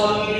following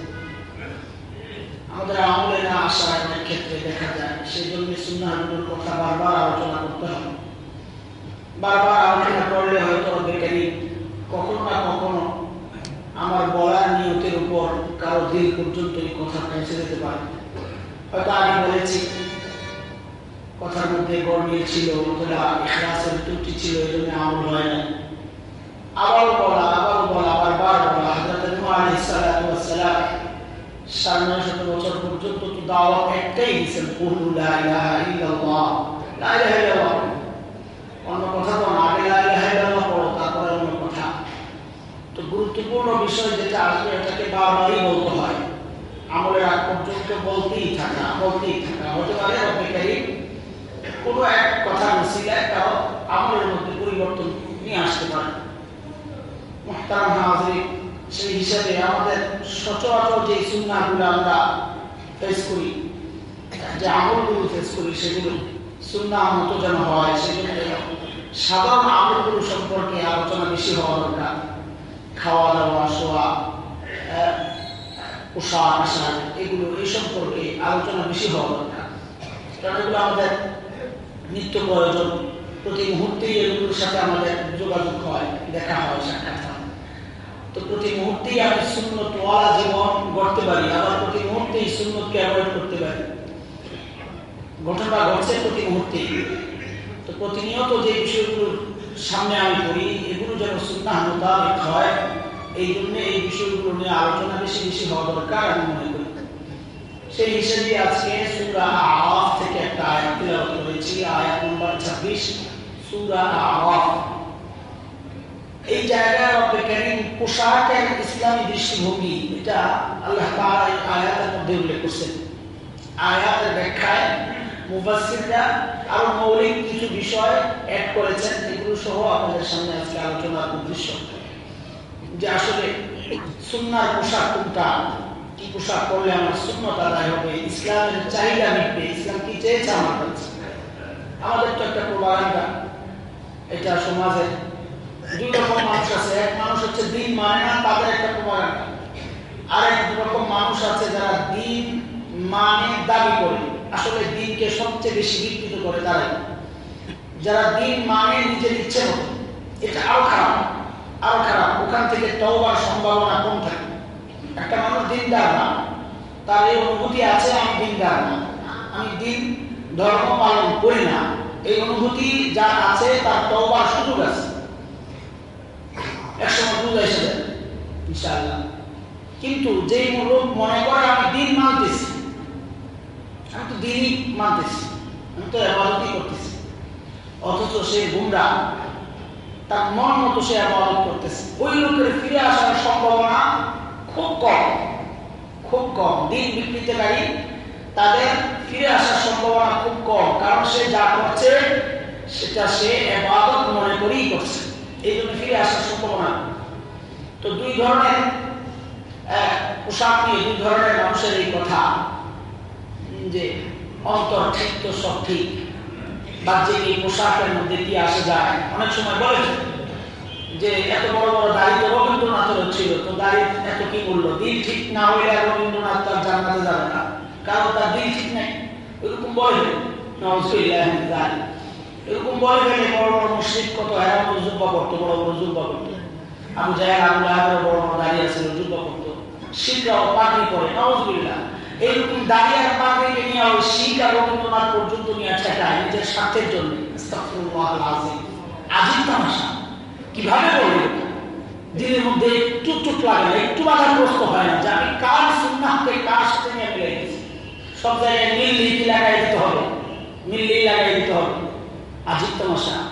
আমাদের আমলে না আসা অনেক ক্ষেত্রে দেখা যায়। সেই জন্য সুন্নাহগুলোর কথা বারবার আলোচনা করতে হবে। বারবার আলোচনা করলে হয়তো বেকারি কখনো না কখনো আমার বলার নিয়তের উপর কারও দিল পর্যন্ত এই কথা পৌঁছে যেতে পারে। হয়তো আমি বলেছি, কথার মধ্যে গড়মিয়ে ছিল, অথবা ত্রুটি ছিল, এই জন্য আমল হয় না আবারও বলা আবার বলা, বারবার বলা। সালাম সাড়ে নয় শত বছর পর্যন্ত তো দাওয়াত একটাই দিয়েছেন লা ইলাহা ইল্লাল্লাহ অন্য কথা না লা ইলাহা ইল্লাল্লাহ অন্য কথা। তো গুরুত্বপূর্ণ বিষয় যেটা আসবে এটাকে বারবারই বলতে হয়, আমলের আগ পর্যন্ত বলতেই থাকা বলতেই থাকা। হতে পারে অপেক্ষারই কোনো এক কথা নসিলায় কারও আমলের মধ্যে পরিবর্তন নিয়ে আসতে পারে মোহতারাম হাজরিক সেই হিসাবে আমাদের সচরাচর যে সুন্নাগুলো আমরা ফেস করি যে আমলগুলো ফেস করি সেগুলো সুন্না মতো যেন হয় সেজন্য যেন সাধারণ আমলগুলো সম্পর্কে আলোচনা বেশি হওয়া দরকার। খাওয়া দাওয়া শোয়া আহ, পোশাক আশাক এগুলো এই সম্পর্কে আলোচনা বেশি হওয়া দরকার। কারণ এগুলো আমাদের নিত্য প্রয়োজন। প্রতি মুহূর্তেই এগুলোর সাথে আমাদের যোগাযোগ হয় দেখা হয় সাক্ষাৎ হয়। তো প্রতি মুহূর্তেই আমি শূন্যত ওয়ালা জীবন গড়তে পারি, আবার প্রতি মুহূর্তেই শূন্যতকে অ্যাভয়েড করতে পারি। ঘটনা ঘটছে প্রতি মুহূর্তেই। তো প্রতিনিয়ত যে বিষয়গুলো সামনে আমি করি এগুলো যেন সুন্নাহ মোতাবেক হয়, এই জন্য এই বিষয়গুলো নিয়ে আলোচনা বেশি বেশি হওয়া দরকার আমি মনে করি। সেই হিসেবে আজকে সুরা আওয়াফ থেকে একটা আয়াত করেছি, আয়াত নম্বর ছাব্বিশ। সুরা আওয়াফ এই জায়গায় রব্বে করিম পোশাকের ইসলামী দৃষ্টিভঙ্গি, এটা আল্লাহ এই আয়াতের মধ্যে উল্লেখ করছেন। আয়াতের ব্যাখ্যায় মুফাসসিররা আরও মৌলিক কিছু বিষয় অ্যাড করেছেন, এগুলো সহ আপনাদের সামনে আজকে আলোচনার উদ্দেশ্য। যে আসলে সুন্নার পোশাক কোনটা, কি পোশাক করলে আমার সুন্নত আদায় হবে, ইসলামের চাহিদা মিটবে, ইসলাম কি চেয়েছে আমার কাছে আমাদের তো একটা প্রবাগান্ডা এটা সমাজের দুই রকম মানুষ আছে। এক মানুষ হচ্ছে দিন মানে একটা আর এক রকম মানুষ আছে যারা দিন মানে দাবি করে। আসলে দিনকে সবচেয়ে বেশি করে যারা দিন মানে এটা খারাপ খারাপ। ওখান থেকে সম্ভাবনা কম থাকে। একটা মানুষ না, তার এই অনুভূতি আছে, আমি দিনদার না। আমি দিন, ধর্ম পালন করি না। এই অনুভূতি যার আছে, তার তওবার সুযোগ আছে। একসময় বুঝে এসে ইনশাআল্লাহ। কিন্তু যেই লোক মনে করে, আমি দিন মানতেছি। আমি তো দিনই মানতেছি, আমি তো আবাদতই করতেছি। অথচ সে গুমরা, তার মন মতো সে আবাদত করতেছে। ওই লোকের ফিরে আসার সম্ভাবনা খুব কম খুব কম। দিন বিকৃতকারী তাদের ফিরে আসার সম্ভাবনা খুব কম, কারণ সে যা করছে, সেটা সে আবাদত মনে করেই করছে। এই জন্য ফিরে আসার সম্ভাবনা তো দুই ধরনের পোশাক নিয়ে দুই ধরনের মানুষের এই কথা। যে অন্তর ঠিক তো সব ঠিক বাহ্যিক এই পোশাকের মধ্যে কি আসে যায়। অনেক সময় বলেছে যে এত বড় বড় দাড়ি তো রবীন্দ্রনাথের ছিল, তো দাড়ি এত কি বলল? দিন ঠিক না হইলে রবীন্দ্রনাথ তার জানাতে যাবে না। কারণ তার দিন ঠিক নেই। এরকম বলে এরকম বলে গেলে বড় বড় মুসলিম কত হেরাম জুব্বা করতো বড় বড় জুব্বা করতো আবু বড় বড় দাঁড়িয়ে আছে জুব্বা করতো শিখরাও করে এইরকম দাঁড়িয়ে নিয়ে ওই শিখ আর রবীন্দ্রনাথ পর্যন্ত নিয়ে ঠেকায় নিজের স্বার্থের জন্য। আজিব তামাশা। কীভাবে বলবে? দিনের মধ্যে একটু চোট লাগে না, একটু বাধাগ্রস্ত হয় না। যে আমি কার সুন্নাহকে কার সাথে নিয়ে মিলে সব জায়গায় মিল লিখি লাগাই দিতে হবে। মিল লিখি লাগাই দিতে হবে। আজিব তামাশা।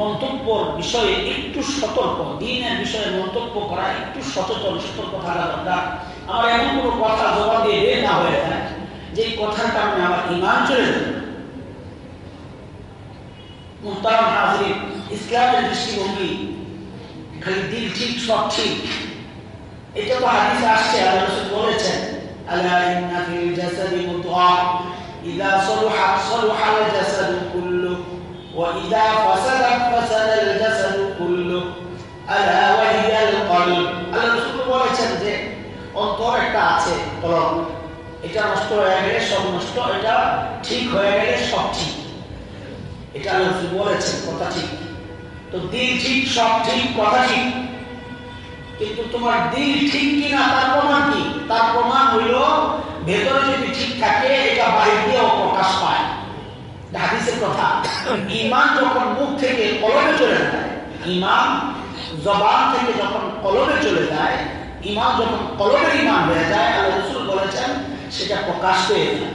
মন্তব্যর বিষয়ে একটু সতর্ক, দিনের বিষয়ে মন্তব্য করা একটু সচেতন, সতর্ক থাকা দরকার। আমার এমন কোনো কথা জবাব দিয়ে বের না হয়ে যায় যে কথার কারণে আমার ইমান চলে যাবে। ইসলামের দৃষ্টিভঙ্গি, খালি দিল ঠিক, সব ঠিক। এটা তো হাদিসে আসছে, আল্লাহ বলেছেন, আলা ইন্না জাসাদি সালুহা সালুহা আল জাসাদু ফাসাদা আল জাসাদু কুল্লু আলা ওয়া হিয়া আল আল্লাহ রাসূল বলেছেন যে, অন্তর একটা আছে কলব এটা নষ্ট হয়ে গেলে সব নষ্ট, এটা ঠিক হয়ে গেলে সব ঠিক। এটা আল্লাহ রাসূল বলেছেন, কথা ঠিক। তো দিল ঠিক, সব ঠিক, কথা ঠিক। কিন্তু তোমার দিল ঠিক কিনা, তার প্রমাণ কি? তার প্রমাণ হইল, ভেতরে যদি ঠিক থাকে, এটা বাইরে প্রকাশ পায়। ইমান যখন মুখ থেকে কলমে চলে যায় ইমান জবান থেকে যখন কলমে চলে যায় ইমান যখন কলমের ইমান হয়ে যায়, আল্লাহ রসুল বলেছেন, সেটা প্রকাশ পেয়ে যায়।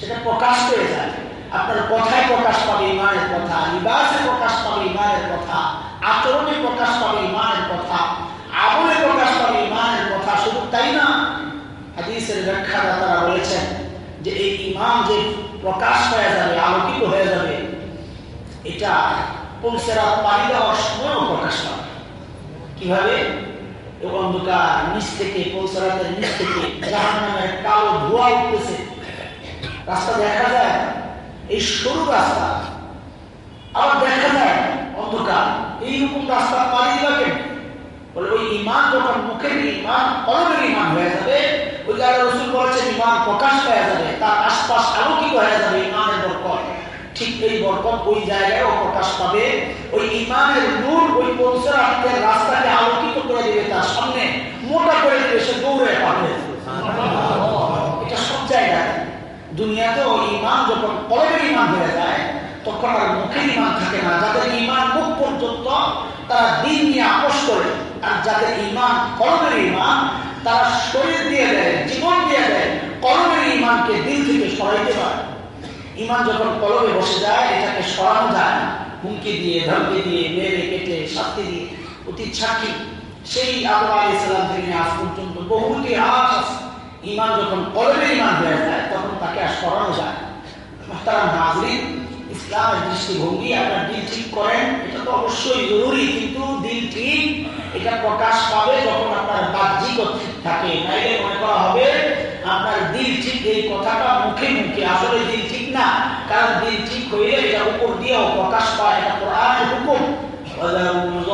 সেটা প্রকাশ পেয়ে যায়। আপনার কথায় প্রকাশ পাবে ইমানের কথা। লিবাসে প্রকাশ পাবে ইমানের কথা। আচরণে প্রকাশ পাবে ইমানের কথা। আমলে প্রকাশ পাবে ইমানের কথা। শুধু তাই না, হাদিসের ব্যাখ্যাদাতারা বলেছেন যে এই ইমান যে প্রকাশ হয়ে যাবে অন্ধকার এই রাস্তা বলে ওই ইমান ইমান ইমান হয়ে যাবে, ওই ইমান প্রকাশ যাবে, তার আশপাশ আলোকিত হয়ে যাবে ইমানের বরকত। ঠিক এই বরকত ওই জায়গায়ও প্রকাশ পাবে। ওই ইমানের নূর, ওই পৌঁছার রাস্তাকে আলোকিত করে দেবে তার সামনে। মোটা করে দেবে সে দৌড়ে পাবে এটা সব জায়গায়। দুনিয়াতেও ইমান যখন কলমের ইমান হয়ে যায়, তখন আর মুখের ইমান থাকে না। যাদের ইমান মুখ পর্যন্ত তারা দিন নিয়ে আপোষ করে, আর যাদের ইমান কলমের ইমান, তারা শরীর দিয়ে দেয়, জীবন দিয়ে দেয় কলমের ইমানকে দিল থেকে সরাইতে পারে। ইমান যখন কলমে বসে যায়, এটাকে সরানো যায় না। হুমকি দিয়ে, ধমকি দিয়ে, মেরে, কেটে, শাস্তি দিয়ে। অতি সাক্ষী। সেই আবু আলী ইসলাম থেকে আজ পর্যন্ত বহুটি আছে। ইমান যখন কলমে ইমান হয়ে যায়, তখন তাকে আর সরানো যায় মাহতারাম হাজরিন ইসলামের দৃষ্টিভঙ্গি আপনার দিল ঠিক করেন, এটা তো অবশ্যই জরুরি, কিন্তু দিল ঠিক, এটা প্রকাশ পাবে যখন আপনার বাহ্যিক থাকে। তাইলে মনে করা হবে, আপনার দিল ঠিক, এই কথাটা মুখে মুখে, আসলে দিল ঠিক না, কারণ দিল ঠিক হয়ে এটা উপর দিয়েও প্রকাশ পায়, এটা প্রায় হুকুম। আল্লাহ হুকুম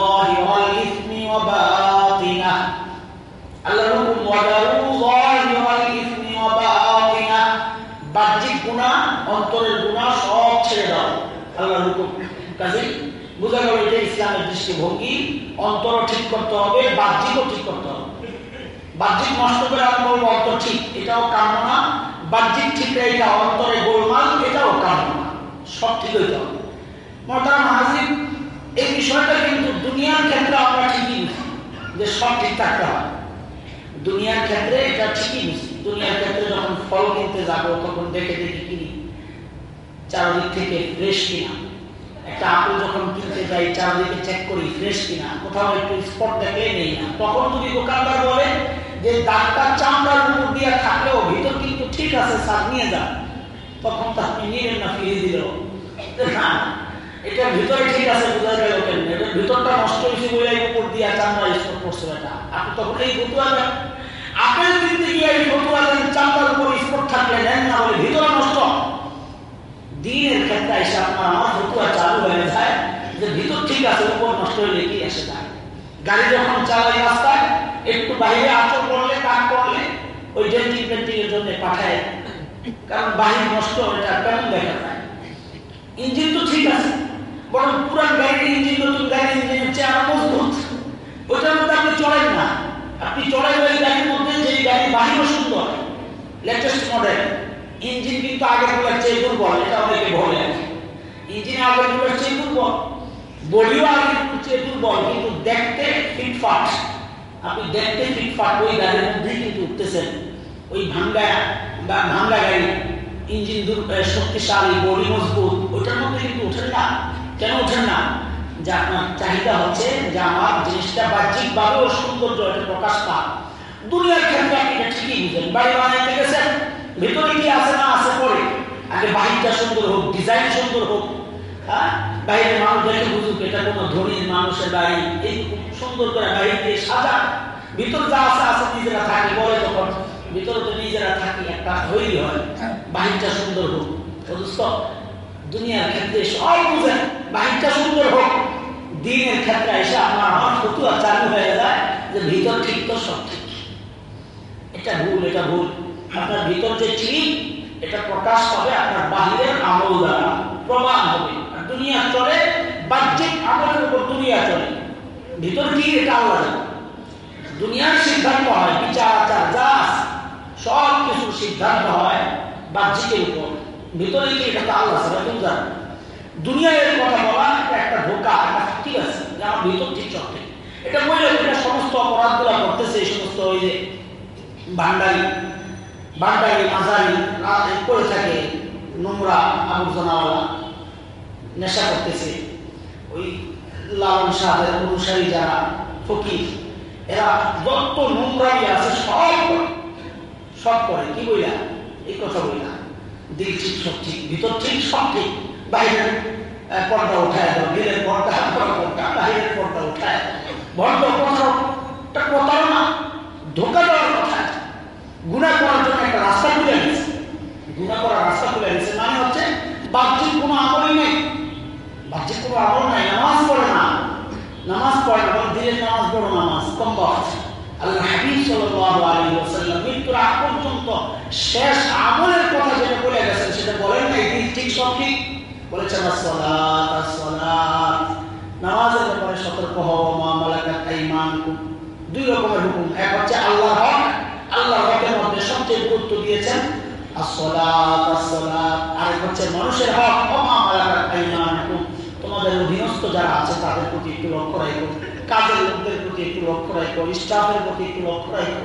বাহ্যিক গুণা অন্তরের গুণা সব ছেড়ে দাও হুকুম কাজেই বোঝা গেল এটা ইসলামের দৃষ্টিভঙ্গি অন্তর ঠিক করতে হবে, বাহ্যিকও ঠিক করতে হবে। বাহ্যিক নষ্ট করে আমি বলব অন্তর ঠিক, এটাও কাম্য না বাহ্যিক ঠিক এটা অন্তরে গোলমাল, এটাও কাম্য না সব ঠিক হইতে হবে। এই বিষয়টা কিন্তু দুনিয়ার ক্ষেত্রে আমরা ঠিকই যে সব ঠিক থাকতে হয় দুনিয়ার ক্ষেত্রে এটা ঠিকই দুনিয়ার ক্ষেত্রে যখন ফল কিনতে যাব, তখন দেখে দেখে কিনি। চারদিক থেকে ফ্রেশ কিনা? একটা আপেল যখন কিনতে যাই চারদিকে চেক করি ফ্রেশ কিনা? কোথাও একটু স্পট দেখে নেই না। তখন যদি দোকানদার বলে যে দাগটা চামড়ার উপর দিয়ে থাকলেও ভিতর কিন্তু ঠিক আছে, স্যার, নিয়ে যান। তখন তো আপনি নিলেন না, ফিরিয়ে দিল না, এটা ভিতরে ঠিক আছে বোঝা গেল কেন এটা ভিতরটা নষ্ট হয়েছে বলে উপর দিয়ে চামড়া স্পট করছে এটা। আপনি তখন এই ফতুয়া দেন। আপেল কিনতে গিয়ে এই ফতুয়া দেন, চামড়ার উপর স্পট থাকলে নেন না বলে ভিতরে নষ্ট। দিনের ক্ষেত্রে এসে আপনার আমার ফতুয়া চালু হয়ে যায়, যে ভিতর ঠিক আছে, উপর নষ্ট হয়ে কি এসে যায় গাড়ি যখন চালাই রাস্তায়, একটু বাইরে আচর করলে কাজ করলে, ওই ডেন্টিং পেন্টিং এর জন্য পাঠায়। কারণ বাহির নষ্ট এটা কেমন দেখা যায়। ইঞ্জিন তো ঠিক আছে, বরং পুরান গাড়ির ইঞ্জিন, নতুন গাড়ির ইঞ্জিনের চেয়ে আরও মজবুত। ওইটার মধ্যে আপনি চলেন না। আপনি চড়াই ওই গাড়ির মধ্যে যে গাড়ি বাহিরও সুন্দর লেটেস্ট মডেল ইঞ্জিন কিন্তু আগেরগুলোর চেয়ে দুর্বল এটা অনেকে বলে ইঞ্জিন আগেরগুলোর চেয়ে দুর্বল বডিও আগের চেয়ে দুর্বল কিন্তু দেখতে ফিটফাট আপনি দেখতে ফিটফাট ওই গাড়ির মধ্যেই কিন্তু উঠতেছেন। ওই ভাঙ্গা বা ভাঙ্গা গাড়ি, ইঞ্জিন শক্তিশালী, বডি মজবুত, ওইটার মধ্যে কিন্তু ওঠেন না। কেন ওঠেন না? যে আপনার চাহিদা হচ্ছে যে আমার জিনিসটা বাহ্যিক ভাবেও সৌন্দর্য, এটা প্রকাশ পায় দুনিয়ার ক্ষেত্রে আপনি ঠিকই বুঝেন। বাড়ি বানাইতে গেছেন ভিতরে কি আছে না আছে পরে? আগে বাহিরটা সুন্দর হোক ডিজাইন সুন্দর হোক হ্যাঁ? বাইরের মানুষ দেখে বুঝুক, এটা কোনো ধনীর মানুষের বাড়ি। এই সুন্দর করে বাহির দিয়ে সাজা ভিতর যা আছে আছে, নিজেরা থাকে। বলে তখন, ভিতরে তো নিজেরা থাকি, একটা তৈরি হয়। বাহিরটা সুন্দর হোক। অথচ দুনিয়ার ক্ষেত্রে সব বুঝেন বাহিরটা সুন্দর হোক। দিনের ক্ষেত্রে এসে আপনার আমার ফতুয়া চালু হয়ে যায় যে ভিতর ঠিক তো সব ঠিক। এটা ভুল এটা ভুল। আপনার ভিতর যে ঠিক এটা প্রকাশ পাবে আপনার বাহিরের আমল দ্বারা। প্রমাণ হবে। আর দুনিয়া চলে, বাহ্যিক আমলের উপর দুনিয়া চলে। ভিতর কি এটা আল্লাহ দুনিয়ার সিদ্ধান্ত হয়, বিচার, আচার, যা সব কিছু সিদ্ধান্ত হয় বাহ্যিকের উপর। ভিতরে কি এটা আল্লাহ ছাড়া কেউ জানে? দুনিয়ার কথা বলা, এটা একটা ধোকা একটা ঠিক আছে, যে আমার ভিতর ঠিক ঠিক এটা বললে সমস্ত অপরাধগুলো করতেছে, এই সমস্ত ওই যে ভান্ডারি ভান্ডারি মাঝারি করে থাকে, নোংরা আবর্জনাওয়ালা নেশা করতেছে। ওই লালন শাহের অনুসারী যারা, ফকির, এরা যত নোংরাই আছে সব সব করে। কি বইলা? এই কথা বইলা। দিল ঠিক, সব ঠিক, ভিতর ঠিক, সব ঠিক। বাইরের পর্দা উঠায় দাও দিলের পর্দা পর্দা বাইরের পর্দা উঠায় ভণ্ড কথাটা প্রতারণা ধোকা দেওয়ার কথা গুণা করার জন্য একটা রাস্তা খুলে গেছে গুণা করার রাস্তা খুলে গেছে মানে হচ্ছে বাহ্যিক কোনো আমলই নেই বাহ্যিক কোনো নাই নামাজ পড়ে না নামাজ পড়ে না দিনের নামাজ পড়ো নামাজ কম আল্লাহ হাবিব সাল্লাল্লাহু আলাইহি ওয়াসাল্লাম মৃত্যুর আগ পর্যন্ত শেষ আমলের কথা যেটা বলে গেছেন, সেটা বলেন না এই ঠিক সব ঠিক? বলেছেন আসসালাত আসসালাত। নামাজের ব্যাপারে সতর্ক হও মা দুই রকমের হুকুম। এক হচ্ছে আল্লাহর হক আল্লাহর হকের মধ্যে সবচেয়ে গুরুত্ব দিয়েছেন, আসসালাত আসসালাত। আর হচ্ছে, মানুষের হক ও মা আইমানুকুম তোমাদের অধীনস্থ যারা আছে, তাদের প্রতি একটু লক্ষ্য রাখো। কাজের লোকদের প্রতি একটু লক্ষ্য রাখো। স্টাফের প্রতি একটু লক্ষ্য রাখো।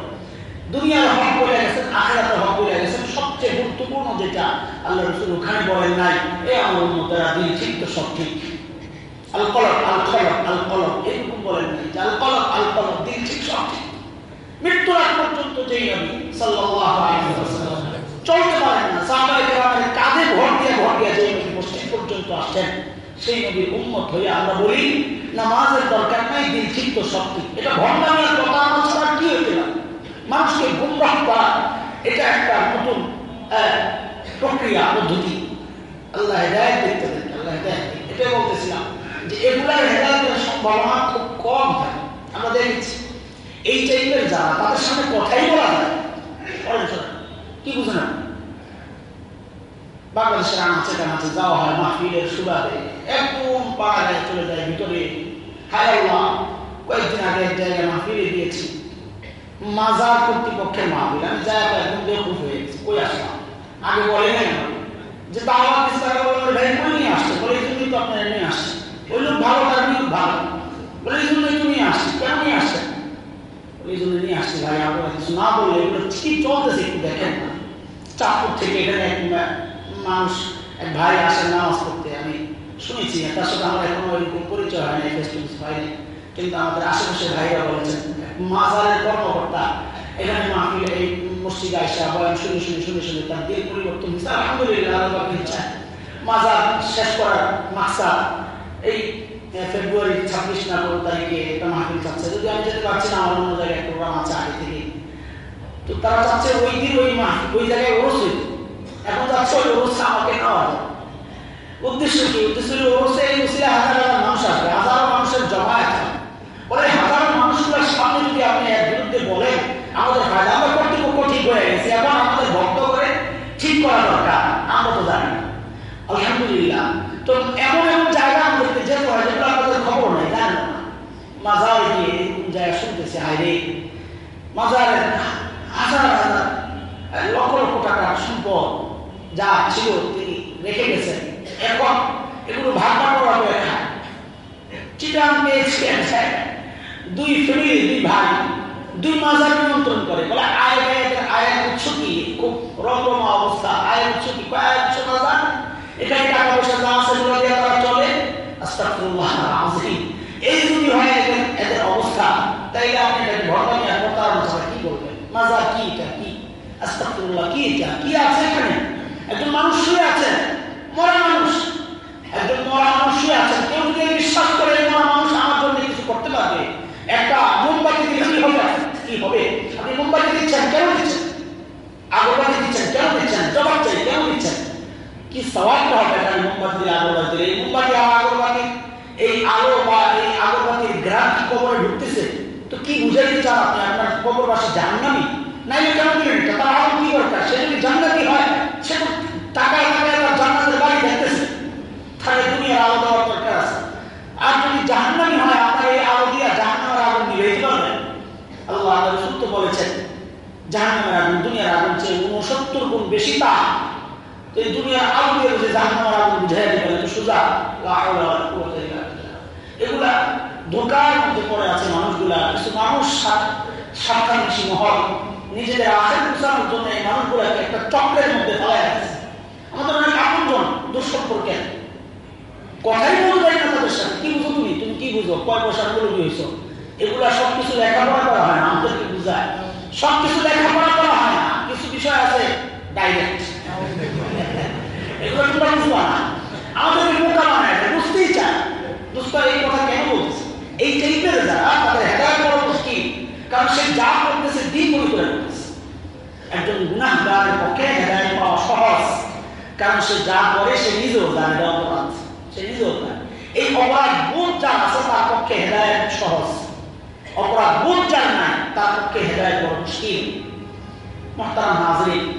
দুনিয়ার হক বলে গেছেন আখেরাতের হক বলে গেছেন সবচেয়ে গুরুত্বপূর্ণ যেটা আল্লাহ রসুল ওখানে বলেন নাই, এ আমার উন্মতেরা দিন ঠিক তো সব ঠিক? আল কলব আল কলব আল কলব এরকম বলেন আল কলব আল কলব দিন ঠিক সব ঠিক। মৃত্যুর আগ পর্যন্ত চলতে না। দিয়ে দিয়ে পর্যন্ত আসছেন সেই নবীর উম্মত হয়ে আমরা বলি, নামাজের দরকার নাই দিন ঠিক তো সব এটা ভণ্ডামের কথা, আমার ছাড়া কি হইতে পারে? মানুষকে গুমরাহ করা, এটা একটা নতুন প্রক্রিয়া, পদ্ধতি। আল্লাহ হেদায়ত দেখতে দেন, আল্লাহ হেদায়ত এটাই বলতেছিলাম যে এগুলার হেদায়তের সম্ভাবনা খুব কম হয়। আমরা দেখেছি এই টাইপের যারা, তাদের সামনে কথাই বলা যায়। কি বুঝে না বাংলাদেশের আনাচে কানাচে যাওয়া হয় মাহফিলের সুবাদে। একদম পাড়ায় চলে যায় ভিতরে। হায় আল্লাহ, কয়েকদিন আগে এক জায়গায় মাহফিলে দিয়েছি মাজার কর্তৃপক্ষের মাহফিল। আমি যাই একদম বেকুফ হয়ে গেছি। কই আসলাম? আগে বলে নাই। যে দাওয়াত ইসলামের বলে ভাই কই নিয়ে আসছে। বলে, এই জন্যই তো আপনারা নিয়ে আসছে ওই লোক ভালো, তার নিয়োগ ভালো। বলে, এই জন্যই তো নিয়ে আসছি কেন নিয়ে আসছেন? ওই জন্য নিয়ে আসছি ভাই, আপনারা কিছু না বললে এগুলো কি চলতেছে, একটু দেখেন না। চাঁদপুর থেকে এখানে এক মানুষ এক ভাই আসে নামাজ পড়তে, আমি শুনেছি তার সাথে আমার এখনও ওইরকম পরিচয় হয়নি ফেস টু ফেস হয়নি কিন্তু আমাদের আশেপাশে ভাইরা বলেছেন, মাজারের কর্মকর্তা, এখানে মাহফিল এই মসজিদ আয়সা বয়ান শুনে শুনে শুনে শুনে তার দিল পরিবর্তন হয়েছে। আলহামদুলিল্লাহ, আল্লাহ ইচ্ছা মাজার শেষ করার মাকসা এই ফেব্রুয়ারি ছাব্বিশ না পনেরো তারিখে একটা মাহফিল চাচ্ছে। যদি আমি যেতে পারছি না, আমার অন্য জায়গায় প্রোগ্রাম আছে আগে থেকে তো তারা চাচ্ছে ওই দিন ওই মাহফিল ওই জায়গায় হইত। এখন যাচ্ছে ওই ওরসটা আমাকে যায় উদ্দেশ্য কি? উদ্দেশ্য ওরসে এই উসিলে হাজার হাজার মানুষ আসবে, হাজারো মানুষের জমায়েত। বলে হাজারো মানুষগুলোর সামনে যদি আপনি এর বিরুদ্ধে বলেন, আমাদের আমরা কর্তৃপক্ষ ঠিক হয়ে গেছি এখন আমাদের ভক্ত করে ঠিক করা দরকার, আমরা তো জানি। আলহামদুলিল্লাহ। তো এমন এমন জায়গা আমাদেরকে যেতে হয় যেগুলো আমাদের খবর নেই, জানেন না। মাজারে গিয়ে জায়গা শুনতেছে হাইরে মাজারের হাজার হাজার, লক্ষ লক্ষ টাকার সম্পদ। যা ছিল তিনি রেখে গেছেন। এখন এগুলো ভাগ করা খায় চিটান দুই ফ্যামিলি দুই ভাই, দুই মাজার নিয়ন্ত্রণ করে। বলে, আয় ব্যয়ের আয়ের কি? খুব রকম অবস্থা। আয়ের উৎস কি? মাজার? এখানে টাকা পয়সা যা আছে সেগুলো দিয়ে তারা চলে আস্তাগফিরুল্লাহ আযীম এই যদি হয় এদের এদের অবস্থা তাইলে আপনি এটাকে ভরবানি আর প্রতারণা ছাড়া কি বলবেন মাজার কি এটা কি আস্তাগফিরুল্লাহ কি এটা কি আছে এখানে একজন মানুষ শুয়ে আছেন মরা মানুষ একজন মরা মানুষ শুয়ে আছেন কেউ যদি বিশ্বাস করে মরা মানুষ আমার জন্য কিছু করতে পারবে একটা মোমবাতি দিলে কি হবে কি হবে আপনি মোমবাতি দিচ্ছেন কেন দিচ্ছেন আগরবাতি দিচ্ছেন কেন দিচ্ছেন জবাব চাই কেন দিচ্ছেন কি সওয়াবটা হবে এখানে মোমবাতি দিলে এই মোমবাতি আর আগরবাতি। এই আলো বা এই আগরবাতির গ্রাম কি কবরে ঢুকতেছে? তো কি বুঝাইতে চান আপনি? আপনার কবরবাসী জাহান্নামী? নাইলে কেন দিলেন এটা কি দরকার? সে যদি জান্নাতি হয়, সে তো টাকায় টাকায় তার দুনিয়ার আলো দেওয়ার দরকার আর যদি জাহান্নামি হয়, আপনার এই আলো দিয়া জাহান্নামের আগুন নিবে পারবেন। আল্লাহ আল্লাহ সত্য বলেছেন, জাহান্নামের আগুন দুনিয়ার আগুন চেয়ে উনসত্তর গুণ বেশি তা তো এই দুনিয়ার দিয়ে বুঝে জাহান্নামের আগুন বুঝাই দিবেন সোজা। এগুলা ধোকার মধ্যে পড়ে আছে মানুষগুলা। কিছু মানুষ সাক্ষাৎ মহল নিজেদের আখের গুছানোর জন্য এই মানুষগুলাকে একটা চক্রের মধ্যে ফেলায় আছে আমাদের অনেক আপনজন দুঃসম্পর্কে কথাই বলতে পারি না তাদের সাথে। কি বুঝো তুমি? তুমি কি বুঝো? কয় পয়সারগুলো কি হয়েছ এগুলা সবকিছু লেখাপড়া করা হয় না, আমাদেরকে বুঝায়। সবকিছু লেখাপড়া করা হয় না। কিছু বিষয় আছে ডাইরেক্ট এগুলো তোমরা বুঝবা না। আমাদেরকে বোকা বানায় বুঝতেই চায়। দোস্ত, এই কথা কেন বলছে এই টাইপের যারা, তাদের হেদায়ত বড় মুশকিল। কারণ সে যা করতেছে দিন করে করে করতেছে একজন গুণাহগারের পক্ষে হেদায়ত পাওয়া সহজ। কারণ সে যা করে, সে নিজেও জানে এটা অপরাধ। সে নিজেও জানে। এই অপরাধ বোধ যা আছে, তার পক্ষে হেদায়ত সহজ। মহতারাম হাজরিন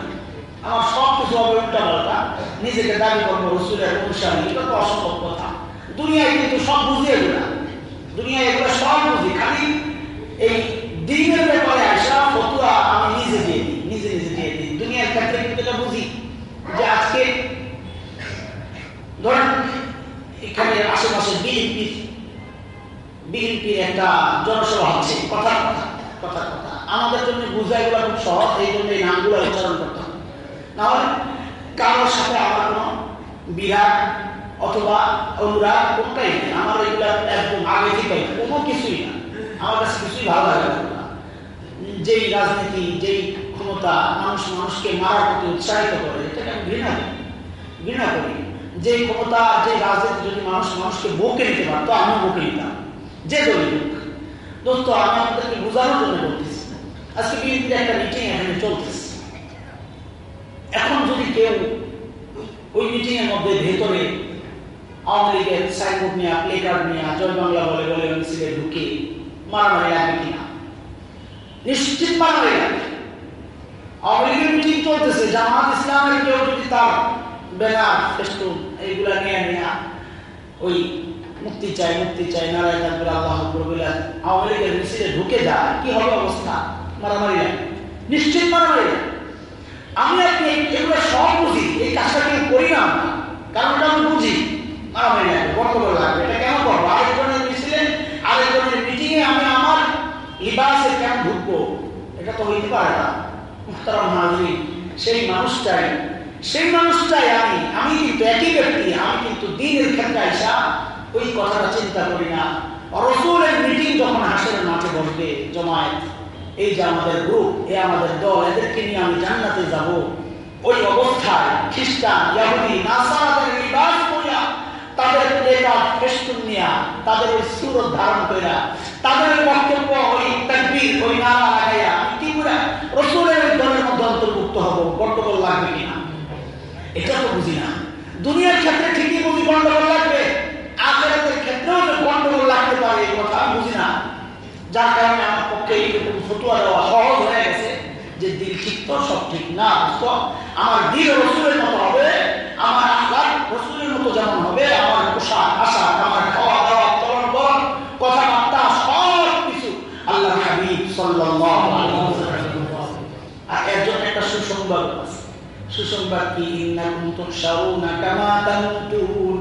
আমার সব কিছু হবে উল্টা পাল্টা নিজেকে দাবি করব রসুলের অনুসারী এটা তো অসম্ভব কথা। দুনিয়ায় কিন্তু সব বুঝি এগুলা। দুনিয়ায় এগুলো সব বুঝি, খালি এই দিনের ব্যাপারে আসা ফতুয়া আমি নিজে দিয়ে দিই, নিজে নিজে দিয়ে দিই। দুনিয়ার ক্ষেত্রে কিন্তু এটা বুঝি। যে আজকে ধরেন, এখানে আশেপাশে বিএনপি, বিএনপির একটা জনসভা হচ্ছে কথা কথা কথা কথা। আমাদের জন্য বুঝা এগুলো খুব সহজ, এই জন্য এই নামগুলো উচ্চারণ করতে নাহলে কারোর সাথে আমার কোনো বিরাট অথবা অনুরাগ কোনটাই নেই। আমার এগুলো একদম আগে থেকে। কোনো কিছুই না। আমার কাছে কিছুই ভালো লাগে না। যেই রাজনীতি, যেই ক্ষমতা মানুষ মানুষকে মারার প্রতি উৎসাহিত করে, এটাকে আমি ঘৃণা করি। ঘৃণা করি। যে ক্ষমতা যে রাজনীতি যদি মানুষ মানুষকে বকে নিতে পারতো, আমিও বকে নিতাম। যে দলই দোস্ত, আমি আপনাদেরকে বোঝানোর জন্য বলতেছি। আজকে বিএনপির একটা মিটিং এখানে চলতেছে। কেউ ওই মিটিং এর মধ্যে ভেতরে আওয়ামী লীগের সাইনবোর্ড নিয়ে প্লে কার্ড নিয়ে, জয় বাংলা বলে বলে মিছিলে ঢুকে মারামারি লাগবে কিনা? নিশ্চিত মারামারি লাগবে। আওয়ামী লীগের মিটিং চলতেছে, জামাত ইসলামের কেউ যদি তার ব্যানার ফেস্টুন এইগুলা নিয়ে নিয়ে, ওই মুক্তি চাই মুক্তি চাই নারায় থাকবে, আল্লাহ বলে আওয়ামী লীগের মিছিলে ঢুকে যায়, কি হবে অবস্থা? মারামারি লাগবে। নিশ্চিত মারামারি লাগবে। আমি আপনি এগুলো সব বুঝি? এই কাজটা কেউ করি না? কারণ আমি বুঝি। লাগবে বর্তমান লাগবে এটা কেন করব? আরেকজনের মিছিলে, আরেকজনের মিটিংয়ে আমি আমার লিবাসে কেন ঢুকবো? এটা তো হইতে পারে না। মুখতারাম হাজরি, সেই মানুষটাই সেই মানুষটাই আমি। আমি কিন্তু একই ব্যক্তি, আমি কিন্তু দিনের ক্ষেত্রে আইসা ওই কথাটা চিন্তা করি না। রসুলের মিটিং যখন হাসের মাঠে বসবে, জমায়েত এই যে আমাদের গ্রুপ এ আমাদের দল, এদেরকে নিয়ে আমি জান্নাতে যাব। ওই অবস্থায় খ্রিস্টান ইয়াহুদি লিবাস করিয়া তাদের ওই ধারণ মধ্যে অন্তর্ভুক্ত হব গন্ডগোল লাগবে কিনা এটা তো বুঝি না। দুনিয়ার ক্ষেত্রে ঠিকই বুঝি গন্ডগোল লাগবে, আখেরাতের ক্ষেত্রেও গন্ডগোল লাগতে পারে এই কথা বুঝি না। যার কারণে আমার পক্ষে এইরকম ফতুয়া দেওয়া সহজ হয়ে গেছে যে দিল ঠিক তো সব ঠিক না আমার দিল রসুলের মতো হবে, আমার আখলাক রসুলের মতো যেমন হবে, আমার পোশাক, আশাক, আমার খাওয়া দাওয়া, চলন বলন, কথাবার্তা, সব কিছু আল্লাহ হাবিব সাল্লাল্লাহু আলাইহি আর এর জন্য একটা সুসংবাদ আছে। সুসংবাদ কি? ইন্নাকুম তুহশারুনা কামা তামুতুন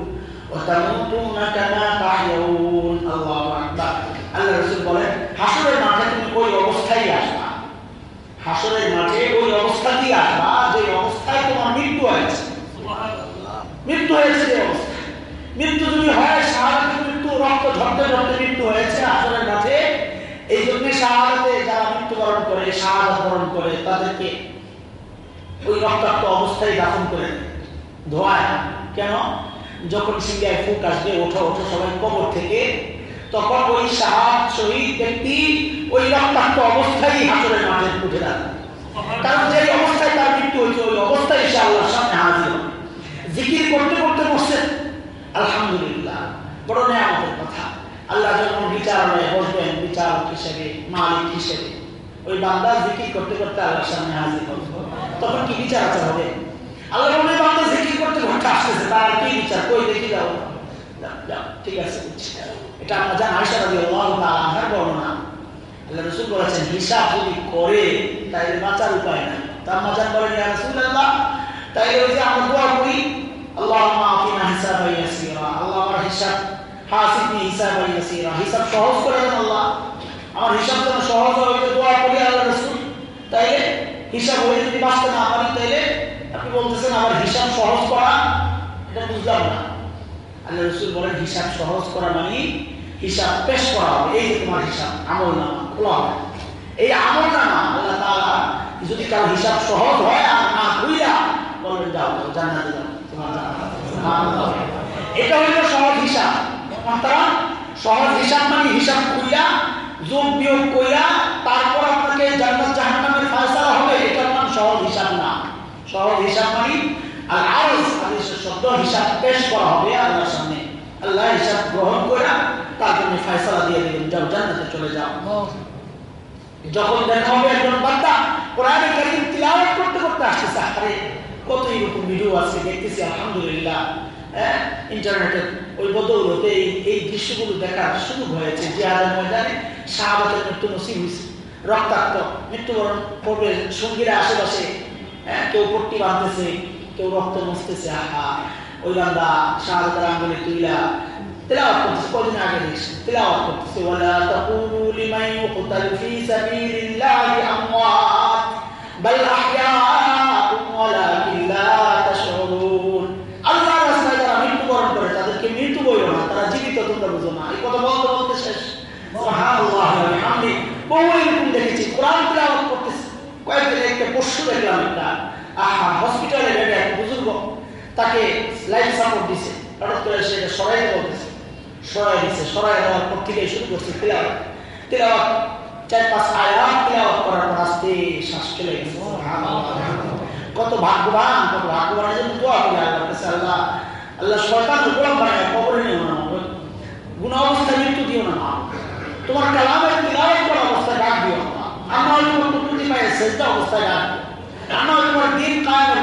ওয়া তামুতুনা কামা তাহইউন আল্লাহু আকবার। আল্লাহ রাসূল বলেন হাসরের মাঠে তুমি ওই অবস্থায় আসবা। হাসরের মাঠে ওই অবস্থাতেই আসবা যে অবস্থায় তোমার মৃত্যু হয়েছে। মৃত্যু হয়েছে যে মৃত্যু যদি হয়, শাহাদাতের মৃত্যু, রক্ত ঝরতে ঝরতে মৃত্যু হয়েছে হাসরের মাঠে। এই জন্য শাহাদাতে যারা মৃত্যুবরণ করে, শাহাদাত বরণ করে, তাদেরকে ওই রক্তাক্ত অবস্থায় দাফন করে ধোয়ায়। কেন? যখন সিঙ্গায় ফুক আসবে, ওঠো ওঠো সবাই কবর থেকে তখন ওই শাহাদ শহীদ ব্যক্তি ওই রক্তাক্ত অবস্থায় হাসরের মাঠে উঠে কারণ যে অবস্থায় তার মৃত্যু হয়েছে, ওই অবস্থায় সে আল্লাহর সামনে হাজির জিকির করতে করতে বসছেন আলহামদুলিল্লাহ, বড় আমাদের কথা। আল্লাহ যখন বিচারালয়ে বসবেন, বিচারক হিসেবে, মালিক হিসেবে, ওই বান্দা জিকির করতে করতে আল্লাহর সামনে হাজির হবে। তখন কি বিচার আচার হবে? আল্লাহ বলে বান্দা জিকির করতে ঘণ্টা আসতেছে, তার কি বিচার? কই দেখি যাও যাও ঠিক আছে এটা আমরা জান আয়সা রাজি আল্লাহ তাআলার বর্ণনা। আল্লাহ হিসাব যদি করে, তাইলে বাঁচার উপায় নাই। তার মাজার বলেন, ইয়া রাসূলুল্লাহ, তাইলে ওই যে আমরা দোয়া করি, আল্লাহুম্মা আতিনা হিসাবাই ইয়াসিরা। আল্লাহ আমার হিসাব, হাসিবনি হিসাবাই ইয়াসিরা। হিসাব সহজ করে দেন আল্লাহ। আমার হিসাব যেন সহজ হয় দোয়া করি আল্লাহ রসুল। তাইলে হিসাব হয়ে যদি বাঁচতে না পারি, তাইলে আপনি বলতেছেন, আমার হিসাব সহজ করা, এটা বুঝলাম না। আল্লাহ রসুল হিসাব সহজ করা মানে হিসাব পেশ করা হবে এই তোমার হিসাব, আমল নামা, খোলা হবে এই আমল নামা, আল্লাহ তাআলা যদি কারও হিসাব সহজ হয়, আর না হইয়া বলবেন যাও জান্নাতে যাও, তোমার এটা হলো সহজ হিসাব। মাত্রা, সহজ হিসাব মানে হিসাব কইরা, যোগ বিয়োগ কইরা, তারপর আপনাকে জান্নাত জাহান্নামের ফয়সালা হবে এটা নাম সহজ হিসাব না। সহজ হিসাব মানে আর আরজ শব্দ হিসাব পেশ করা হবে আল্লাহর সামনে। আল্লাহ হিসাব গ্রহণ কইরা তার জন্য ফয়সালা দিয়ে দিবেন যাও জান্নাতে চলে যাও। যখন দেখা হবে একজন বান্দা, কোরআনে তিলাওয়াত করতে করতে আসতেছে, আরে কত এরকম ভিডিও আছে, দেখতেছি, আলহামদুলিল্লাহ। হ্যাঁ ইন্টারনেটে ওই বদৌলতে এই এই দৃশ্যগুলো দেখার সুযোগ হয়েছে জিহাদের ময়দানে শাহাবাতের মৃত্যু নসিব হয়েছে। রক্তাক্ত, মৃত্যুবরণ করবে সঙ্গীরা আশেপাশে। হ্যাঁ কেউ পট্টি বাঁধতেছে, কেউ রক্ত মুছতেছে আহা ওই বান্দা শাহাদাতের আঙ্গুলে তুইলা তেলাওয়াত করতেছে কদিন আগে দেখছি তেলাওয়াত করতেছে ওয়ালা তাকুলু লিমান ইউকতাল ফি সাবিলিল্লাহি আমওয়াত বাল আহইয়াউম ওয়ালাকিন লা তাশউরুন করে তাদেরকে মৃত্যু বইও না তারা জীবিত তোমরা বুঝো না এই কথা বলতে বলতে শেষ সুবহানাল্লাহ বিহামদি বহু এরকম দেখেছি কোরআন তেলাওয়াত কয়েকদিন একটা পশু দেখলাম একটা আহা হসপিটালে বেডে এক বুজুর্গ তাকে লাইফ সাপোর্ট দিছে। হঠাৎ করে সে সরাই বলতেছে। সরাই দিছে, সরাই দেওয়ার পর থেকে শুরু করছে তেলাওয়াত। তেলাওয়াত, চার পাঁচ আয়াত তেলাওয়াত করার পর আস্তে শ্বাস চলে কত ভাগ্যবান, কত ভাগ্যবানের জন্য দোয়া করি আল্লাহর কাছে, আল্লাহ আল্লাহ শয়তান গোলাম বানায় নিও না গুণ অবস্থায় মৃত্যু দিও না তোমার কালামের তিলাওয়াত করা অবস্থায় ডাক দিও না আমরা তোমার প্রতি পায়ে সেজদা অবস্থায় ডাক আমরা তোমার দিন কায়েমের